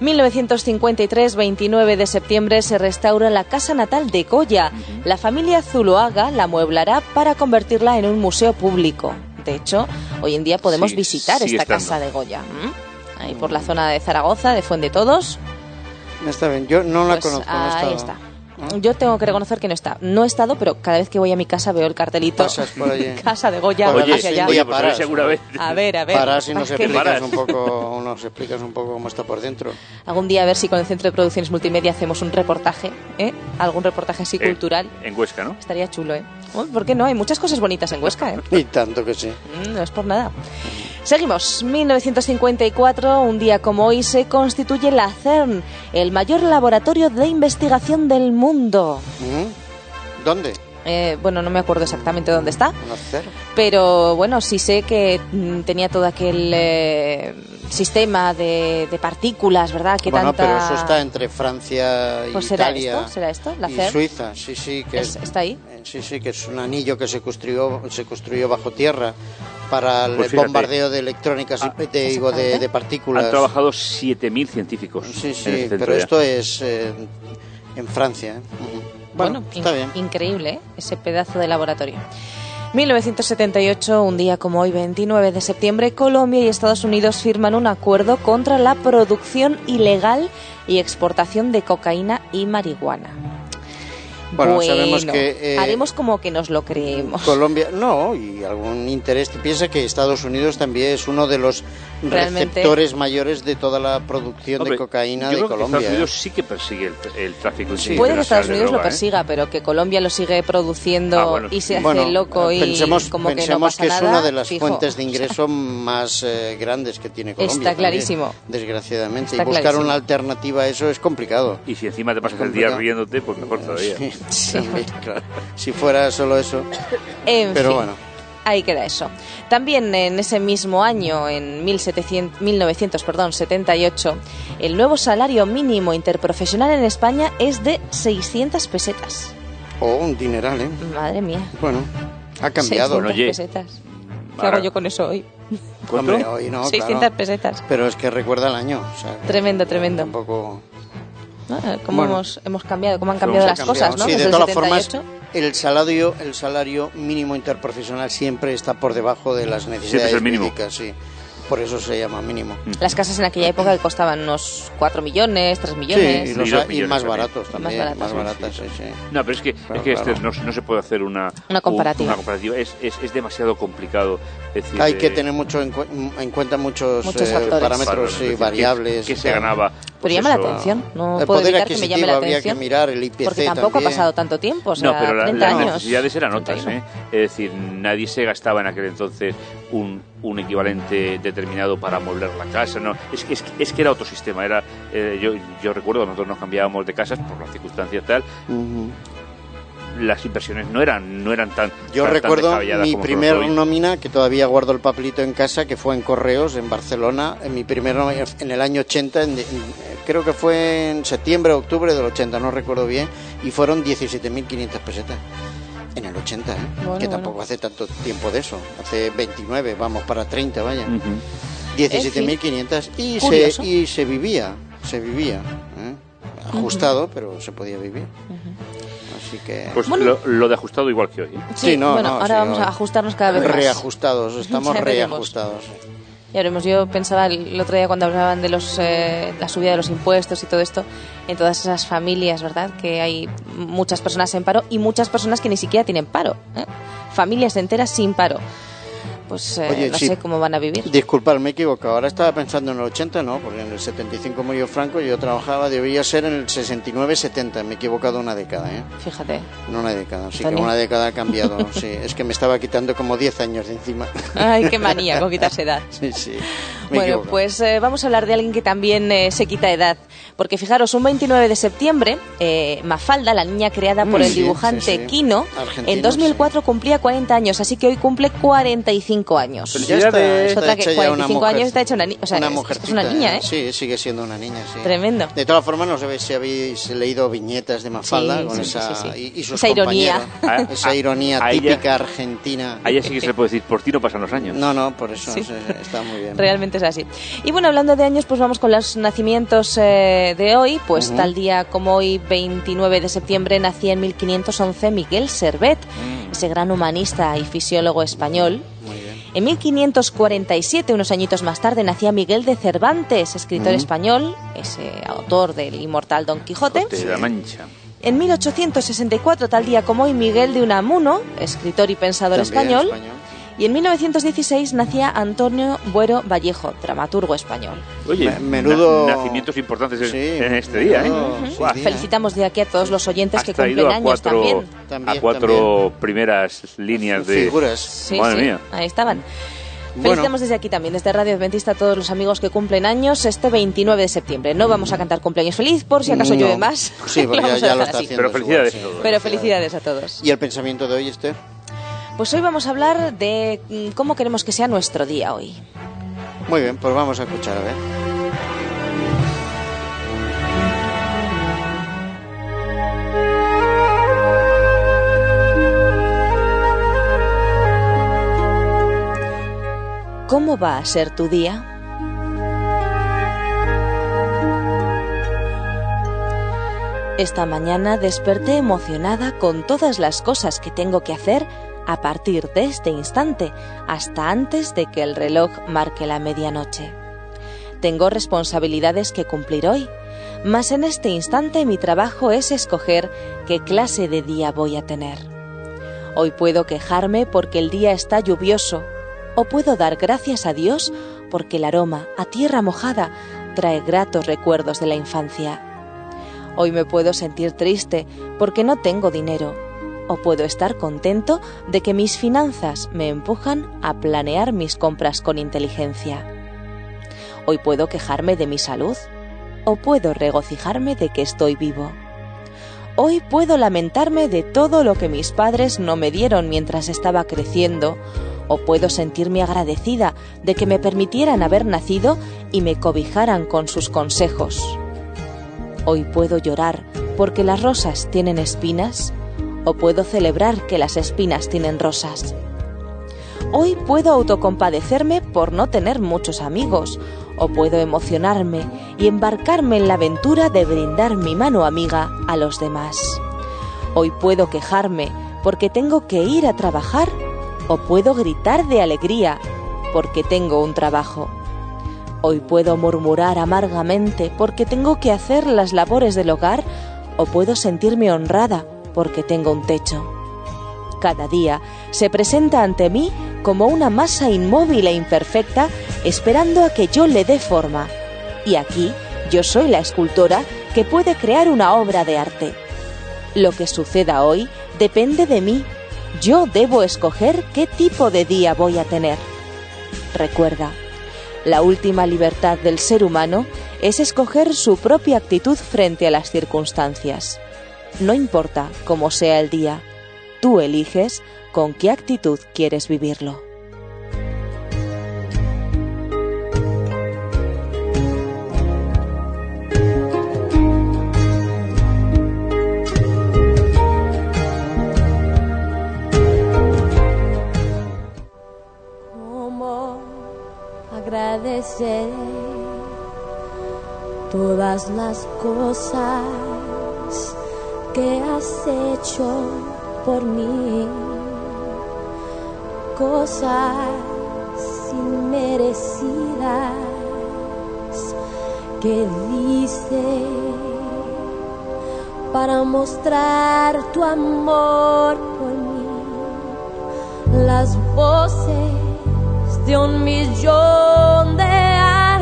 1953, 29 de septiembre, se restaura la casa natal de Goya. La familia Zuloaga la amueblará para convertirla en un museo público. De hecho, hoy en día podemos Sí, visitar esta estando. casa de Goya. ¿m? Ahí por la zona de Zaragoza, de Fuente Todos. Está bien, yo no la Pues conozco. no ahí estado. está. Yo tengo que reconocer que no está. No he estado, pero cada vez que voy a mi casa veo el cartelito. Pasas por allí. casa de Goya, Oye, hacia allá. sí, Oye, pues hoy seguramente. A ver, a ver. Para si nos explicas Paras. un poco, nos explicas un poco cómo está por dentro. Algún día a ver si con el Centro de Producciones Multimedia hacemos un reportaje, ¿eh? Algún reportaje así Eh, cultural. En Huesca, ¿no? Estaría chulo, ¿eh? Uy, ¿Por qué no? Hay muchas cosas bonitas en Huesca, ¿eh? Y tanto que sí. Mm, No es por nada. Seguimos. 1954, un día como hoy, se constituye la CERN, el mayor laboratorio de investigación del mundo. ¿Dónde? Eh, bueno, no me acuerdo exactamente dónde está, pero bueno, sí sé que mm, tenía todo aquel eh, sistema de, de partículas, ¿verdad? Que bueno, tanta... pero eso está entre Francia y Pues será Italia. esto, será esto, la y CERN. Suiza, sí, sí, que Es- está ahí. eh, Sí, sí, que es un anillo que se construyó, se construyó bajo tierra para el Pues fíjate. bombardeo de electrónicas, y- Ah, de, digo, de, de partículas. Han trabajado 7.000 científicos. Sí, sí, centro pero ya. esto es eh, en Francia. ¿eh? Ujú. Bueno, está in- bien. increíble ¿eh? ese pedazo de laboratorio. 1978, un día como hoy, 29 de septiembre, Colombia y Estados Unidos firman un acuerdo contra la producción ilegal y exportación de cocaína y marihuana. Bueno, sabemos que, eh, haremos como que nos lo creemos. Colombia, no, y algún interés. Piensa que Estados Unidos también es uno de los Realmente- receptores mayores de toda la producción Hombre, de cocaína yo de creo que Colombia. Estados ¿eh? Unidos sí que persigue el, el tráfico Sí. Puede que Estados Unidos lo ¿eh? persiga, pero que Colombia lo sigue produciendo Ah, bueno, y se hace Bueno, loco y pensemos, como que no pensemos pasa es nada. una de las fijo. fuentes de ingreso más eh, grandes que tiene Colombia. Está también, clarísimo. desgraciadamente. Está y buscar clarísimo. una alternativa a eso es complicado. Y si encima te pasas el día riéndote, pues mejor todavía. Sí, claro. Si fuera solo eso. En Pero fin, bueno. Ahí queda eso. También en ese mismo año, en 1700, 1978, el nuevo salario mínimo interprofesional en España es de 600 pesetas. O un dineral, ¿eh? Madre mía. Bueno, ha cambiado. 600 Bueno, oye. pesetas. ¿Qué Ahora- hago yo con eso hoy? Hombre, hoy no, 600 claro. pesetas. Pero es que recuerda el año. o sea, Tremendo, tremendo. Tampoco... Ah, ¿Cómo Bueno. hemos, hemos cambiado? ¿Cómo han cambiado las cosas, no? Sí, Desde de el todas formas, 78. el salario, el salario mínimo interprofesional siempre está por debajo de las necesidades es el mínimo. médicas, sí. Por eso se llama mínimo. Las casas en aquella época que costaban unos 4 millones, 3 millones. Sí, y, los- más también. baratos también. Más sí, baratas, sí, sí. No, pero es que, Claro, es que este, no, no se puede hacer una, Una comparativa. una comparativa. Es, es, es demasiado complicado. Es decir, Hay que tener mucho en, cu- en cuenta muchos, Muchos eh, parámetros y decir, ¿qué- variables. ¿Qué, y se ganaba? Pero Pues llama la atención, no El puedo poder evitar que me llame la adquisitivo habría atención. que mirar el IPC porque tampoco también. ha pasado tanto tiempo, o sea, no, pero la- 30 las años. necesidades eran otras, 31. ¿eh? Es decir, nadie se gastaba en aquel entonces un, un equivalente determinado para amueblar la casa, no. Es, que- es, que- es que era otro sistema. Era, eh, yo, yo recuerdo, nosotros nos cambiábamos de casas por las circunstancias tal. Las inversiones no eran no eran tan Yo tan- recuerdo mi primer nómina, que todavía guardo el papelito en casa, que fue en Correos, en Barcelona, en mi primer nómina, en el año 80, en- en- creo que fue en septiembre o octubre del 80, no recuerdo bien, y fueron 17.500 pesetas. En el 80, ¿eh? Bueno, que bueno. tampoco hace tanto tiempo de eso, hace 29, vamos para 30, vaya. Ujú. 17.500 y se, y se vivía, se vivía, ¿eh? ajustado, pero se podía vivir. Así que Pues Bueno. lo, lo de ajustado igual que hoy. ¿eh? Sí, no, bueno, no, ahora sí, vamos no. a ajustarnos cada vez más. reajustados, estamos reajustados. Ya veremos, yo pensaba el otro día cuando hablaban de los, eh, la subida de los impuestos y todo esto, en todas esas familias, ¿verdad? Que hay muchas personas en paro y muchas personas que ni siquiera tienen paro. ¿eh? Familias enteras sin paro. Pues eh, Oye, no sí. sé cómo van a vivir. Disculpad, me he equivocado. Ahora estaba pensando en el 80, no, porque en el 75 murió Franco, yo trabajaba, debía ser en el 69-70. Me he equivocado una década, ¿eh? Fíjate. No una década, sí que una década ha cambiado. sí, es que me estaba quitando como 10 años de encima. Ay, qué manía con quitarse edad. sí, sí. Me Bueno, equivocado. pues eh, vamos a hablar de alguien que también eh, se quita edad. Porque fijaros, un 29 de septiembre, eh, Mafalda, la niña creada por Mm, el sí, dibujante Argentino, en 2004 cumplía 40 años, así que hoy cumple 45 años. Ya está, Felicidades. está Otra que hecha ya una 45 mujer. años está hecha una ni- o sea, una es- es una niña, ¿eh? Sí, sigue siendo una niña, sí. Tremendo. De todas formas, no sé si habéis leído viñetas de Mafalda Sí, con sí, esa, sí, sí, sí. Y, y sus Esa ironía. A- esa a- ironía a ella- típica argentina. A ella sí que se le puede decir, por ti no pasan los años. No, no, por eso está muy bien. Realmente es así. Y bueno, hablando de años, pues vamos con los nacimientos eh, de hoy. Pues tal día como hoy, 29 de septiembre, nacía en 1511 Miguel Servet, Mm. ese gran humanista y fisiólogo español. En 1547, unos añitos más tarde, nacía Miguel de Cervantes, escritor español, ese autor del inmortal Don Quijote. De la Mancha. En 1864, tal día como hoy, Miguel de Unamuno, escritor y pensador español. Y en 1916 nacía Antonio Buero Vallejo, dramaturgo español. Oye, Me- menudo- na- nacimientos importantes en, Sí, en este día, ¿eh? Felicitamos de aquí a todos los oyentes que cumplen años cuatro, también. También, a cuatro primeras líneas de... Figuras. Sí, Madre sí, mía. ahí estaban. Bueno. Felicitamos desde aquí también, desde Radio Adventista, a todos los amigos que cumplen años este 29 de septiembre. No vamos a cantar cumpleaños feliz por si acaso No. llueve más. Sí, porque ya- vamos a ya lo dejar está así. haciendo. Pero felicidades igual, a todos. Pero felicidades a todos. ¿Y el pensamiento de hoy, Esther? Pues hoy vamos a hablar de mm, cómo queremos que sea nuestro día hoy. Muy bien, pues vamos a escuchar, a ver. ¿Cómo va a ser tu día? Esta mañana desperté emocionada con todas las cosas que tengo que hacer a partir de este instante hasta antes de que el reloj marque la medianoche. Tengo responsabilidades que cumplir hoy, mas en este instante mi trabajo es escoger qué clase de día voy a tener. Hoy puedo quejarme porque el día está lluvioso, o puedo dar gracias a Dios porque el aroma a tierra mojada trae gratos recuerdos de la infancia. Hoy me puedo sentir triste porque no tengo dinero, o puedo estar contento de que mis finanzas me empujan a planear mis compras con inteligencia. Hoy puedo quejarme de mi salud, o puedo regocijarme de que estoy vivo. Hoy puedo lamentarme de todo lo que mis padres no me dieron mientras estaba creciendo, o puedo sentirme agradecida de que me permitieran haber nacido y me cobijaran con sus consejos. Hoy puedo llorar porque las rosas tienen espinas, o puedo celebrar que las espinas tienen rosas. Hoy puedo autocompadecerme por no tener muchos amigos, o puedo emocionarme y embarcarme en la aventura de brindar mi mano amiga a los demás. Hoy puedo quejarme porque tengo que ir a trabajar, o puedo gritar de alegría porque tengo un trabajo. Hoy puedo murmurar amargamente porque tengo que hacer las labores del hogar, o puedo sentirme honrada porque tengo un techo. Cada día se presenta ante mí como una masa inmóvil e imperfecta esperando a que yo le dé forma. Y aquí yo soy la escultora que puede crear una obra de arte. Lo que suceda hoy depende de mí. Yo debo escoger qué tipo de día voy a tener. Recuerda, la última libertad del ser humano es escoger su propia actitud frente a las circunstancias. No importa cómo sea el día, Tú eliges con qué actitud quieres vivirlo. ¿Cómo agradecer todas las cosas que has hecho por mí? Cosas inmerecidas que dice para mostrar tu amor por mí las voces de un millón de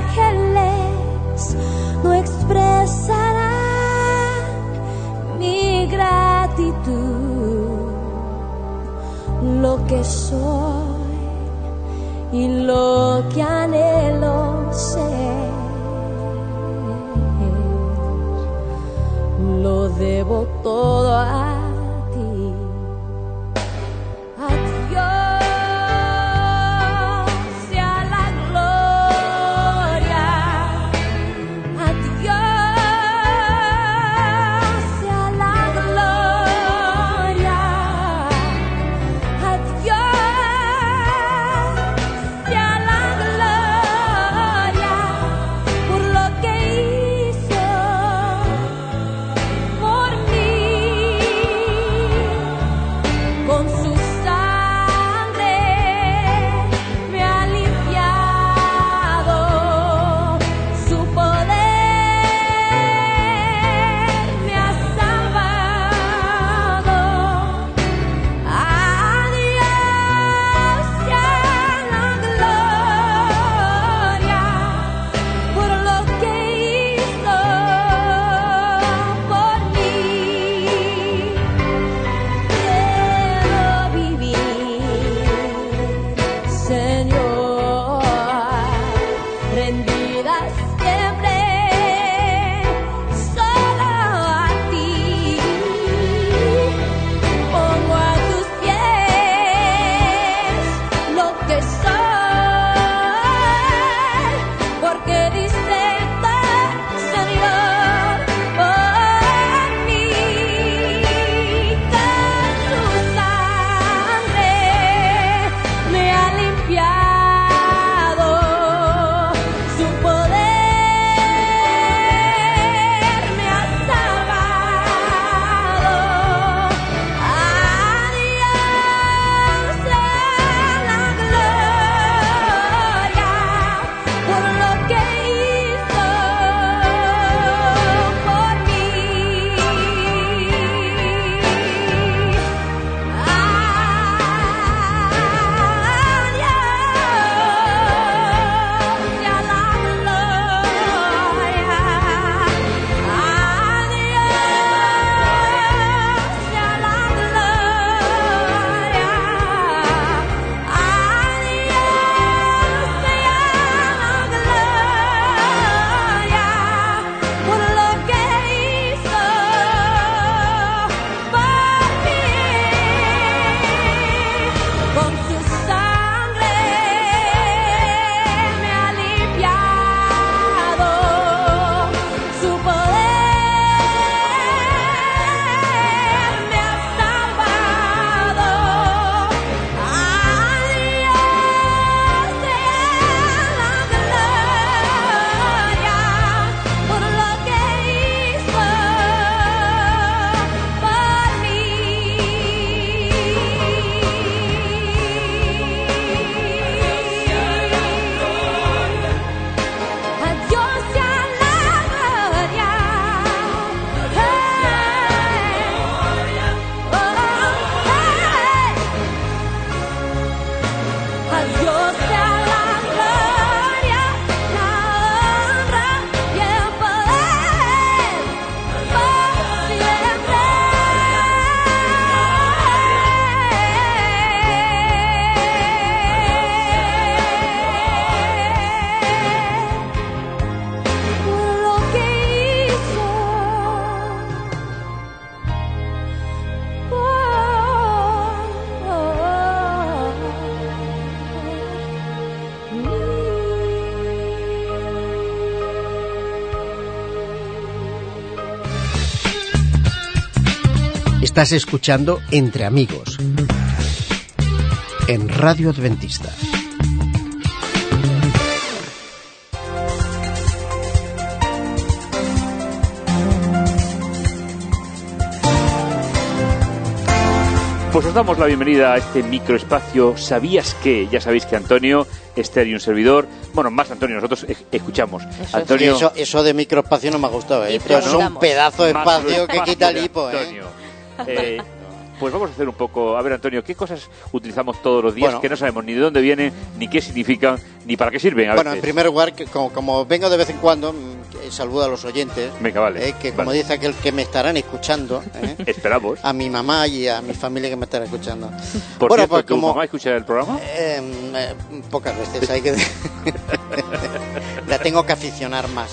ángeles no expresarán lo que soy y lo que anhelo ser. Lo debo todo Estás escuchando Entre Amigos en Radio Adventista. Pues os damos la bienvenida a este microespacio ¿Sabías que? Ya sabéis que Antonio, Esther y un servidor, bueno, más Antonio, nosotros e- escuchamos. Eso. Antonio, Eso, eso de microespacio no me ha gustado. ¿eh? Es un pedazo de espacio que quita el hipo. ¿eh? Antonio. Eh, pues vamos a hacer un poco, a ver Antonio, ¿qué cosas utilizamos todos los días Bueno. que no sabemos ni de dónde vienen, ni qué significan, ni para qué sirven? A Bueno, en primer lugar, que como, como vengo de vez en cuando, mm, saludo a los oyentes. Venga, vale, eh, que como vale. dice aquel que me estarán escuchando, ¿eh? Esperamos. a mi mamá y a mi familia que me estará escuchando. Por bueno, cierto, pues ¿tu como mamá escucha el programa? eh, pocas veces hay que la tengo que aficionar más.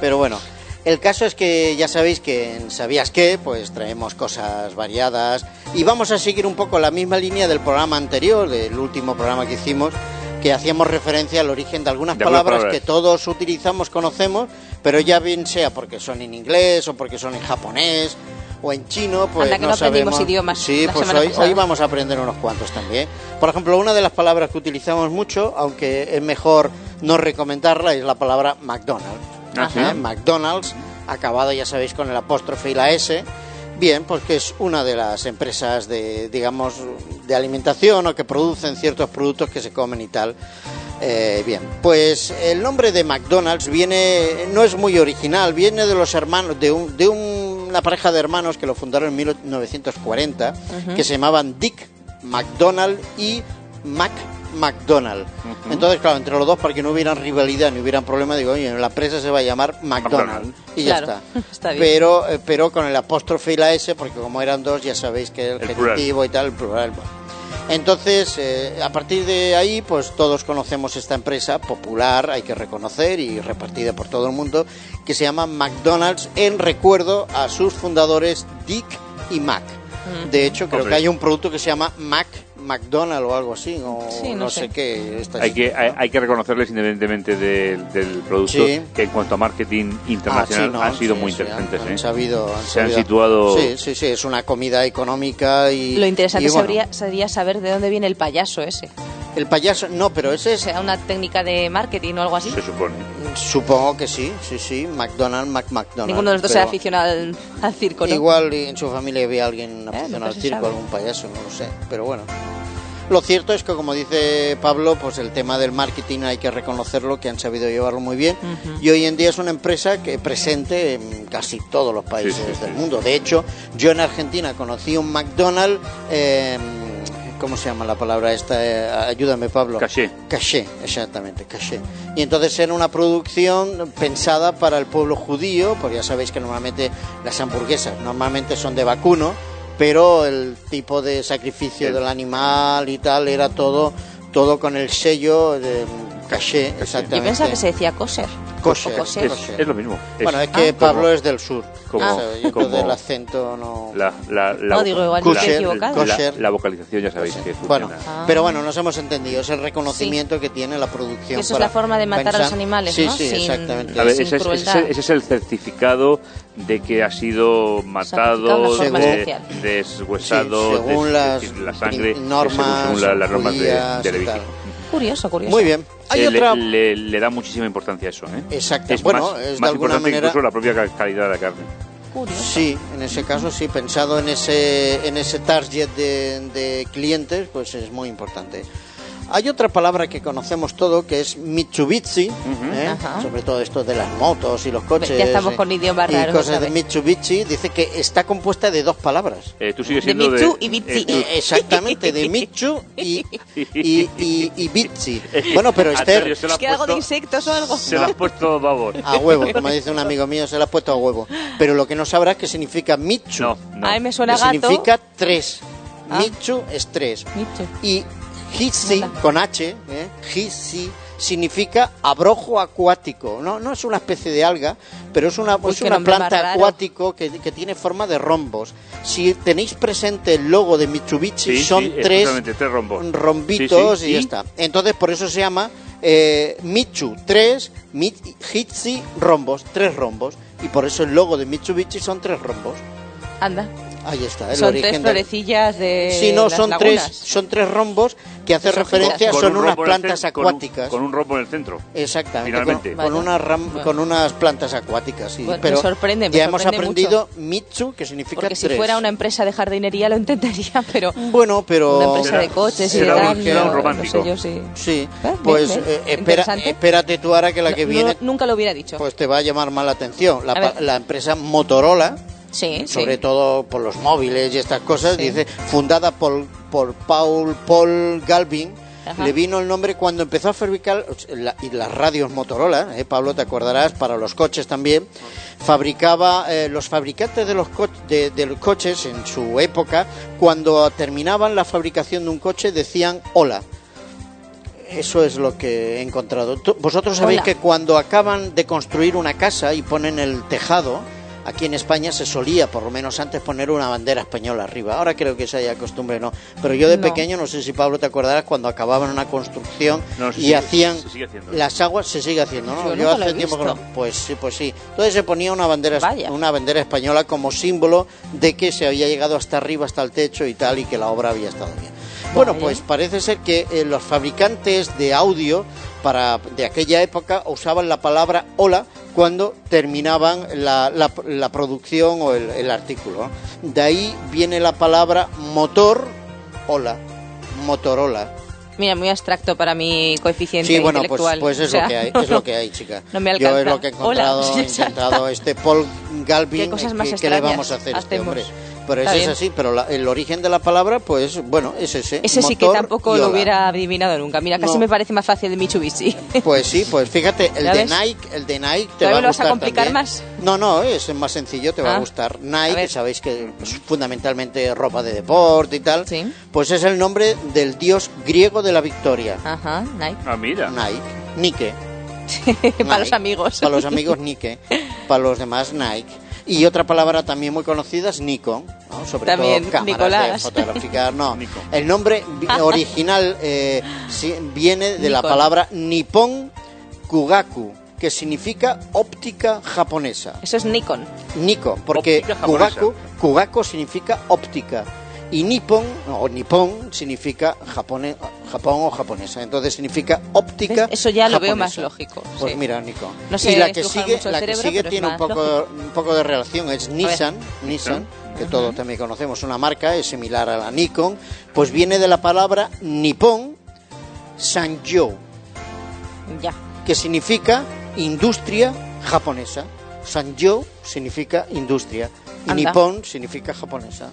Pero bueno, el caso es que ya sabéis que en ¿Sabías qué? Pues traemos cosas variadas y vamos a seguir un poco la misma línea del programa anterior, del último programa que hicimos, que hacíamos referencia al origen de algunas De palabras palabras. que todos utilizamos, conocemos, pero ya bien sea porque son en inglés o porque son en japonés o en chino, pues Anda, que no aprendimos sabemos. idiomas Sí, la pues hoy, hoy vamos a aprender unos cuantos también. Por ejemplo, una de las palabras que utilizamos mucho, aunque es mejor no recomendarla, es la palabra McDonald's. Ah, ¿sí? McDonald's, acabada ya sabéis con el apóstrofe y la S. Bien, porque es una de las empresas de, digamos, de alimentación o que producen ciertos productos que se comen y tal. Eh, bien, pues el nombre de McDonald's viene, no es muy original, viene de los hermanos, de, un- de un- una pareja de hermanos que lo fundaron en 1940, que se llamaban Dick McDonald y Mac McDonald. Entonces, claro, entre los dos, para que no hubieran rivalidad ni hubieran problema, digo, oye, la empresa se va a llamar McDonald. McDonald. Y ya Claro, está. está bien. Pero, eh, pero con el apóstrofe y la S, porque como eran dos, ya sabéis que el, El plural. genitivo y tal, el plural. Entonces, eh, a partir de ahí, pues todos conocemos esta empresa popular, hay que reconocer y repartida por todo el mundo, que se llama McDonald's en recuerdo a sus fundadores Dick y Mac. De hecho, creo que hay un producto que se llama Mac McDonald o algo así, o Sí, no, no sé sé. qué. esta Hay que, hay, hay que reconocerles independientemente del, del producto Sí. que en cuanto a marketing internacional Ah, sí, no, han sido sí, muy sí, interesantes. han- han ¿eh? sabido- han Se han situado- Sí, sí, sí, es una comida económica y. Lo interesante y bueno, sería, sería saber de dónde viene el payaso ese. El payaso, no, pero ese O es. sea, una técnica de marketing o algo así. Se supone. Supongo que sí, sí, sí. McDonald, Mac McDonald. Ninguno de los dos era aficionado al, al circo, ¿no? Igual en su familia había alguien aficionado nunca al circo, sabe. algún payaso, no lo sé. Pero bueno. Lo cierto es que, como dice Pablo, pues el tema del marketing hay que reconocerlo, que han sabido llevarlo muy bien. Y hoy en día es una empresa que presente en casi todos los países Sí, sí, del sí. mundo. De hecho, yo en Argentina conocí un McDonald's. eh, ¿Cómo se llama la palabra esta? Eh, ayúdame, Pablo. Caché. Caché, exactamente, caché. Y entonces era una producción pensada para el pueblo judío, porque ya sabéis que normalmente las hamburguesas normalmente son de vacuno, pero el tipo de sacrificio El- del animal y tal era todo todo con el sello de caché, exactamente. Yo pensaba que se decía kosher. Kosher, O kosher. Es, kosher. es lo mismo. Bueno, es Ah, que como Pablo es del sur, como- como el acento no... La, la, la, No, digo, igual la- equivocado. la- Kosher. vocalización ya sabéis que funciona. Bueno, Ah. pero bueno, nos hemos entendido. Es el reconocimiento que tiene la producción. Eso es para la forma de matar a los animales, sí, ¿no? Sí, Sin- exactamente. A ver, sin ese es, ese, es el, ese es el certificado de que ha sido matado, de- deshuesado, Sí, según des- las es la sangre, normas según, según la- las normas de, judías de. Curioso, curioso. Muy bien. Hay Eh, otra. le, le- le da muchísima importancia a eso. ¿eh? Exacto. Es Bueno, más, es de más alguna importante manera- incluso la propia ca- calidad de la carne. Curioso. Sí, en ese caso sí, pensado en ese, en ese target de, de clientes, pues es muy importante. Hay otra palabra que conocemos todo que es Mitsubishi, ¿eh? Sobre todo esto de las motos y los coches. Ya estamos con idiomas y raros cosas otra de. Mitsubishi, dice que está compuesta de dos palabras. Eh, tú sigues De siendo de, Mitsu y Bitsi. eh, tú- Eh, exactamente, de Mitsu y, y, y, y Bitsi. Bueno, pero Esther, ¿Es has que algo de insectos o algo? Se lo has puesto babor. a huevo, como dice un amigo mío, se la ha puesto a huevo. Pero lo que no sabrá es que significa Mitsu. No, no. A mí me suena que gato. significa tres. Ah. Mitsu es tres. Micho. Y Hitsi, Hola. con H, ¿eh? Hitsi, significa abrojo acuático. No, no es una especie de alga, pero es una, Uy, es una planta acuático que, que tiene forma de rombos. Si tenéis presente el logo de Mitsubishi, Sí, son sí, tres rombos. rombitos Sí, sí, y ya está. Entonces, por eso se llama eh, Mitsu 3, Mit, Hitsi rombos, tres rombos. Y por eso el logo de Mitsubishi son tres rombos. Anda. Ahí está, el Son origen tres florecillas de Sí, no, las son lagunas. tres, son tres rombos que hace Dos referencia. Con son un unas plantas cen- con un- acuáticas. Con un rombo en el centro. Exactamente, Finalmente. con, ram- Bueno. con unas plantas acuáticas, sí. Bueno, me pero sorprende, me ya hemos aprendido Mitsu, que significa Porque si tres. fuera una empresa de jardinería lo entendería, pero Bueno, pero... una empresa Será- de coches y de será un- será un romántico. no sé yo si... Sí, ¿Ves? pues eh, espera, espérate tú ahora que la que No- viene nunca lo hubiera dicho. pues te va a llamar más la atención. La empresa Motorola, sí, sobre sí. todo por los móviles y estas cosas, Sí. dice, fundada por, por Paul, Paul Galvin, Ajá. le vino el nombre cuando empezó a fabricar la- y las radios Motorola, eh, Pablo, te acordarás, para los coches también, fabricaba, eh, los fabricantes de los, co- de, de los coches en su época, cuando terminaban la fabricación de un coche decían hola. Eso es lo que he encontrado. Vosotros sabéis Hola. que cuando acaban de construir una casa y ponen el tejado, aquí en España se solía, por lo menos antes, poner una bandera española arriba. Ahora creo que esa ya costumbre no. Pero yo de No. pequeño, no sé si Pablo te acordarás, cuando acababan una construcción No, y sigue- hacían las aguas, se sigue haciendo, ¿no? Yo he hace tiempo que no-. Pues sí, pues sí. Entonces se ponía una bandera, Vaya. una bandera española como símbolo de que se había llegado hasta arriba, hasta el techo y tal, y que la obra había estado bien. Bueno, Vaya. pues parece ser que eh, los fabricantes de audio para de aquella época usaban la palabra hola cuando terminaban la, la- la producción o el, el artículo. ¿no? De ahí viene la palabra motor, hola, Motorola. Mira, muy abstracto para mi coeficiente Sí, bueno, pues, intelectual. pues es O sea, lo que hay, es lo que hay, chica. No me Yo es alcanza. lo que he encontrado, Hola, he intentado este Paul Galvin, Qué cosas más ¿qué, qué le vamos a hacer a este hombre? Pero es así, pero la- el origen de la palabra, pues bueno, es ese. Ese sí que tampoco lo hubiera adivinado nunca. Mira, casi No. me parece más fácil el Mitsubishi. Pues sí, pues fíjate, el ¿Ya de ves? Nike, el de Nike te ¿Todavía va a lo vas a gustar complicar también. más? No, no, es más sencillo, te va a Ah, gustar. Nike, sabéis que es fundamentalmente ropa de deporte y tal. Sí. Pues es el nombre del dios griego de la victoria. Ajá, Nike. Ah, mira. Nike, Nike. para los amigos. Para los amigos Nike, para los demás Nike. Y otra palabra también muy conocida es Nikon, ¿no? sobre También, todo cámaras Nicolás. de fotograficar. No, Nikon. el nombre original eh, viene de la palabra Nippon Kugaku, que significa óptica japonesa. Eso es Nikon. Nikon, porque. Kugaku, Kugaku significa óptica. Y Nippon, o Nippon, significa Japone- Japón o japonesa. Entonces significa óptica ¿Ves? Eso ya lo veo más lógico, Pues sí. mira, Nico. No sé y la que sigue, la que cerebro, sigue tiene un poco, un poco de relación, es Nissan. Nissan, que todos también conocemos una marca, es similar a la Nikon, pues viene de la palabra Nippon Sanjo, Ya. que significa industria japonesa. Sanjo significa industria y Anda. Nippon significa japonesa.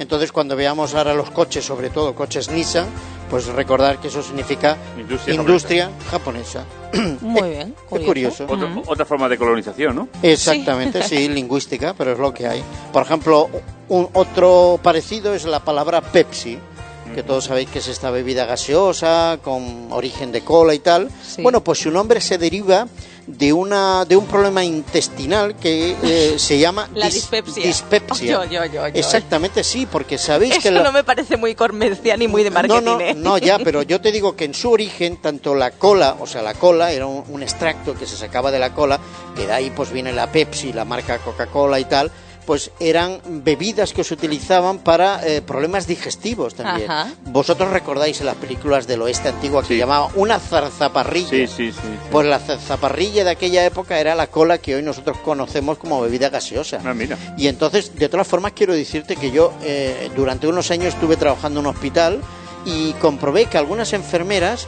Entonces, cuando veamos ahora los coches, sobre todo coches Nissan, pues recordar que eso significa Industria industria japonesa. Muy bien. Qué curioso. Otra, otra forma de colonización, ¿no? Exactamente, sí. lingüística, pero es lo que hay. Por ejemplo, un otro parecido es la palabra Pepsi, que todos sabéis que es esta bebida gaseosa con origen de cola y tal. Sí. Bueno, pues su nombre se deriva de una de un problema intestinal que eh, se llama La dis- dispepsia. dispepsia. Yo, yo, yo, yo. Exactamente, sí, porque sabéis que Eso la- no me parece muy comercial ni muy de no, marketing. no, ¿eh? no, ya, pero yo te digo que en su origen, tanto la cola, o sea, la cola era un, un extracto que se sacaba de la cola, que de ahí pues viene la Pepsi, la marca Coca-Cola y tal, pues eran bebidas que se utilizaban para eh, problemas digestivos también. Ajá. Vosotros recordáis en las películas del oeste antiguo que Sí. llamaban una zarzaparrilla. Sí, sí, sí. Pues la zarzaparrilla de aquella época era la cola que hoy nosotros conocemos como bebida gaseosa. Ah, mira. Y entonces, de todas formas, quiero decirte que yo eh, durante unos años estuve trabajando en un hospital y comprobé que algunas enfermeras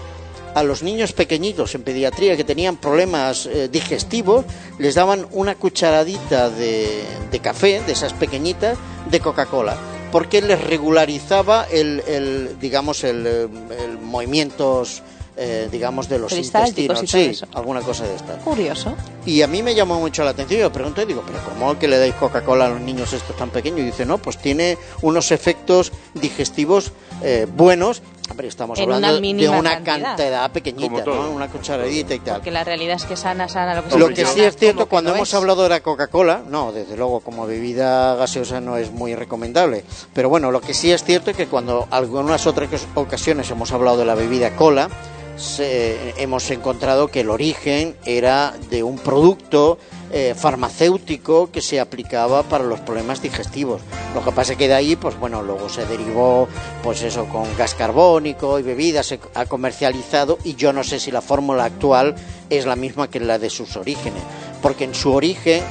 a los niños pequeñitos en pediatría que tenían problemas eh, digestivos les daban una cucharadita de, de café, de esas pequeñitas, de Coca-Cola, porque les regularizaba el, el, digamos, el, el movimientos, eh, digamos, de los intestinos. Sí, eso. alguna cosa de estas. Curioso. Y a mí me llamó mucho la atención. Yo pregunto y digo, ¿pero cómo que le dais Coca-Cola a los niños estos tan pequeños? Y dice, no, pues tiene unos efectos digestivos eh, buenos. Hombre, estamos En hablando una de una cantidad. cantidad pequeñita. ¿no? Una cucharadita y tal. Porque la realidad es que sana, sana lo que Lo que sí es cierto, cuando no hemos es. hablado de la Coca-Cola, no, desde luego como bebida gaseosa no es muy recomendable. Pero bueno, lo que sí es cierto es que cuando algunas otras ocasiones hemos hablado de la bebida cola, se- hemos encontrado que el origen era de un producto eh, farmacéutico que se aplicaba para los problemas digestivos. Lo que pasa es que de ahí, pues bueno, luego se derivó, pues eso, con gas carbónico y bebidas, se ha comercializado y yo no sé si la fórmula actual es la misma que la de sus orígenes, porque en su origen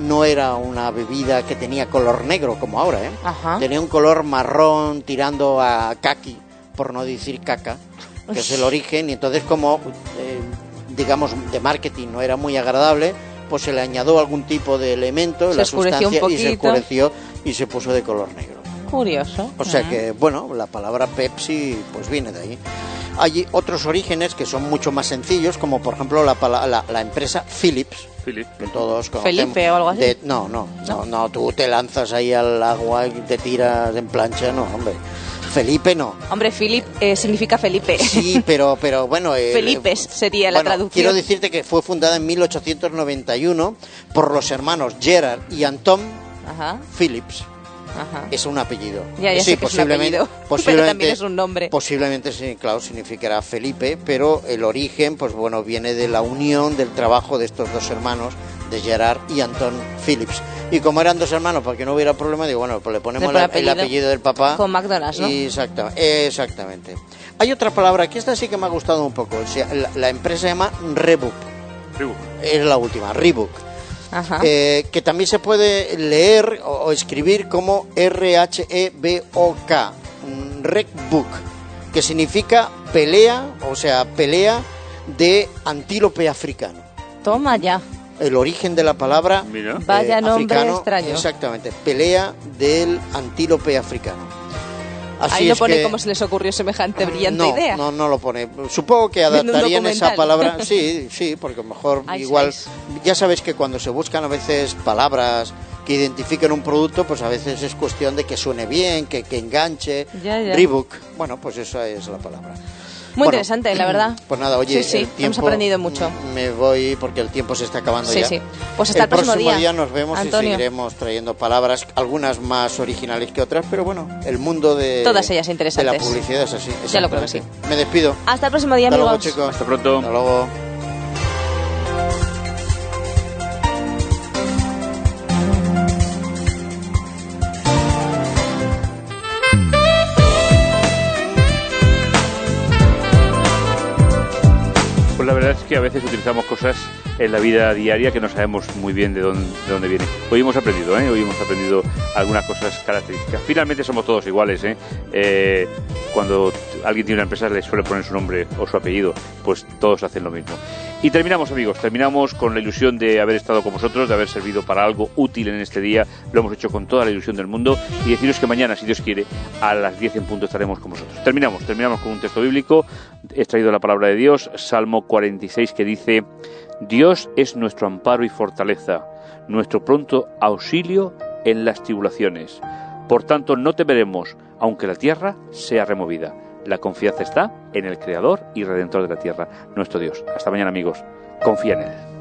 no era una bebida que tenía color negro como ahora, ¿eh? Ajá. Tenía un color marrón tirando a kaki, por no decir caca, que es el origen, y entonces como, eh, digamos, de marketing no era muy agradable, pues se le añadió algún tipo de elemento, Se la sustancia, y se oscureció y se puso de color negro. Curioso. O sea Ah. que, bueno, la palabra Pepsi pues viene de ahí. Hay otros orígenes que son mucho más sencillos, como por ejemplo la, la, la empresa Philips, Philip. que todos conocemos. Felipe o algo así. De- no, no, no, no, tú te lanzas ahí al agua y te tiras en plancha, no, hombre. Felipe no. Hombre, Philip eh, significa Felipe. Sí, pero, pero bueno. el- Felipes sería la traducción. Quiero decirte que fue fundada en 1891 por los hermanos Gerard y Anton Ajá, Phillips. Ajá. Es un apellido. Ya, ya sí, sé que es un posiblemente, apellido, pero posiblemente, también es un nombre. Posiblemente, sí, claro, significará Felipe, pero el origen, pues bueno, viene de la unión del trabajo de estos dos hermanos, de Gerard y Anton Phillips. Y como eran dos hermanos, para que no hubiera problema, digo, bueno, pues le ponemos el apellido del papá. con McDonald's, ¿no? Y exacta- exactamente. Hay otra palabra que esta sí que me ha gustado un poco. o sea, la, la empresa se llama Reebok. Reebok. Es la última, Reebok. Ajá. Eh, que también se puede leer o, o escribir como R-H-E-B-O-K, mm, Rekbook, que significa pelea, o sea, pelea de antílope africano. Toma ya. El origen de la palabra eh, Mira. Vaya nombre africano, extraño. Exactamente, pelea del antílope africano. Así Ahí no pone que- cómo se les ocurrió semejante brillante no, idea. No, no lo pone. Supongo que adaptarían esa palabra. Sí, sí, porque mejor igual. Ya sabes que cuando se buscan a veces palabras que identifiquen un producto, pues a veces es cuestión de que suene bien, que, que enganche. Ya, ya. Reebok. Bueno, pues esa es la palabra. Muy Bueno, interesante, la verdad. Pues nada, oye, Sí, sí, el hemos tiempo, aprendido mucho. Me voy porque el tiempo se está acabando Sí, ya. sí. Pues hasta el próximo día, nos vemos Antonio. y seguiremos trayendo palabras, algunas más originales que otras, pero bueno, el mundo de, Todas ellas de interesantes. la publicidad es así. Ya lo creo que sí. Me despido. Hasta el próximo día, Hasta luego, amigos. chicos. Hasta pronto. Hasta luego. Que a veces utilizamos cosas en la vida diaria que no sabemos muy bien de dónde, de dónde vienen. Hoy hemos aprendido, ¿eh? Hoy hemos aprendido algunas cosas características. Finalmente somos todos iguales, ¿eh? Eh, Cuando alguien tiene una empresa le suele poner su nombre o su apellido, pues todos hacen lo mismo. Y terminamos, amigos, terminamos con la ilusión de haber estado con vosotros, de haber servido para algo útil en este día. Lo hemos hecho con toda la ilusión del mundo y deciros que mañana, si Dios quiere, a las 10 en punto estaremos con vosotros. Terminamos, terminamos con un texto bíblico. He traído la palabra de Dios, Salmo 46, que dice: Dios es nuestro amparo y fortaleza, nuestro pronto auxilio en las tribulaciones. Por tanto, no temeremos, aunque la tierra sea removida. La confianza está en el Creador y Redentor de la tierra, nuestro Dios. Hasta mañana, amigos. Confía en Él.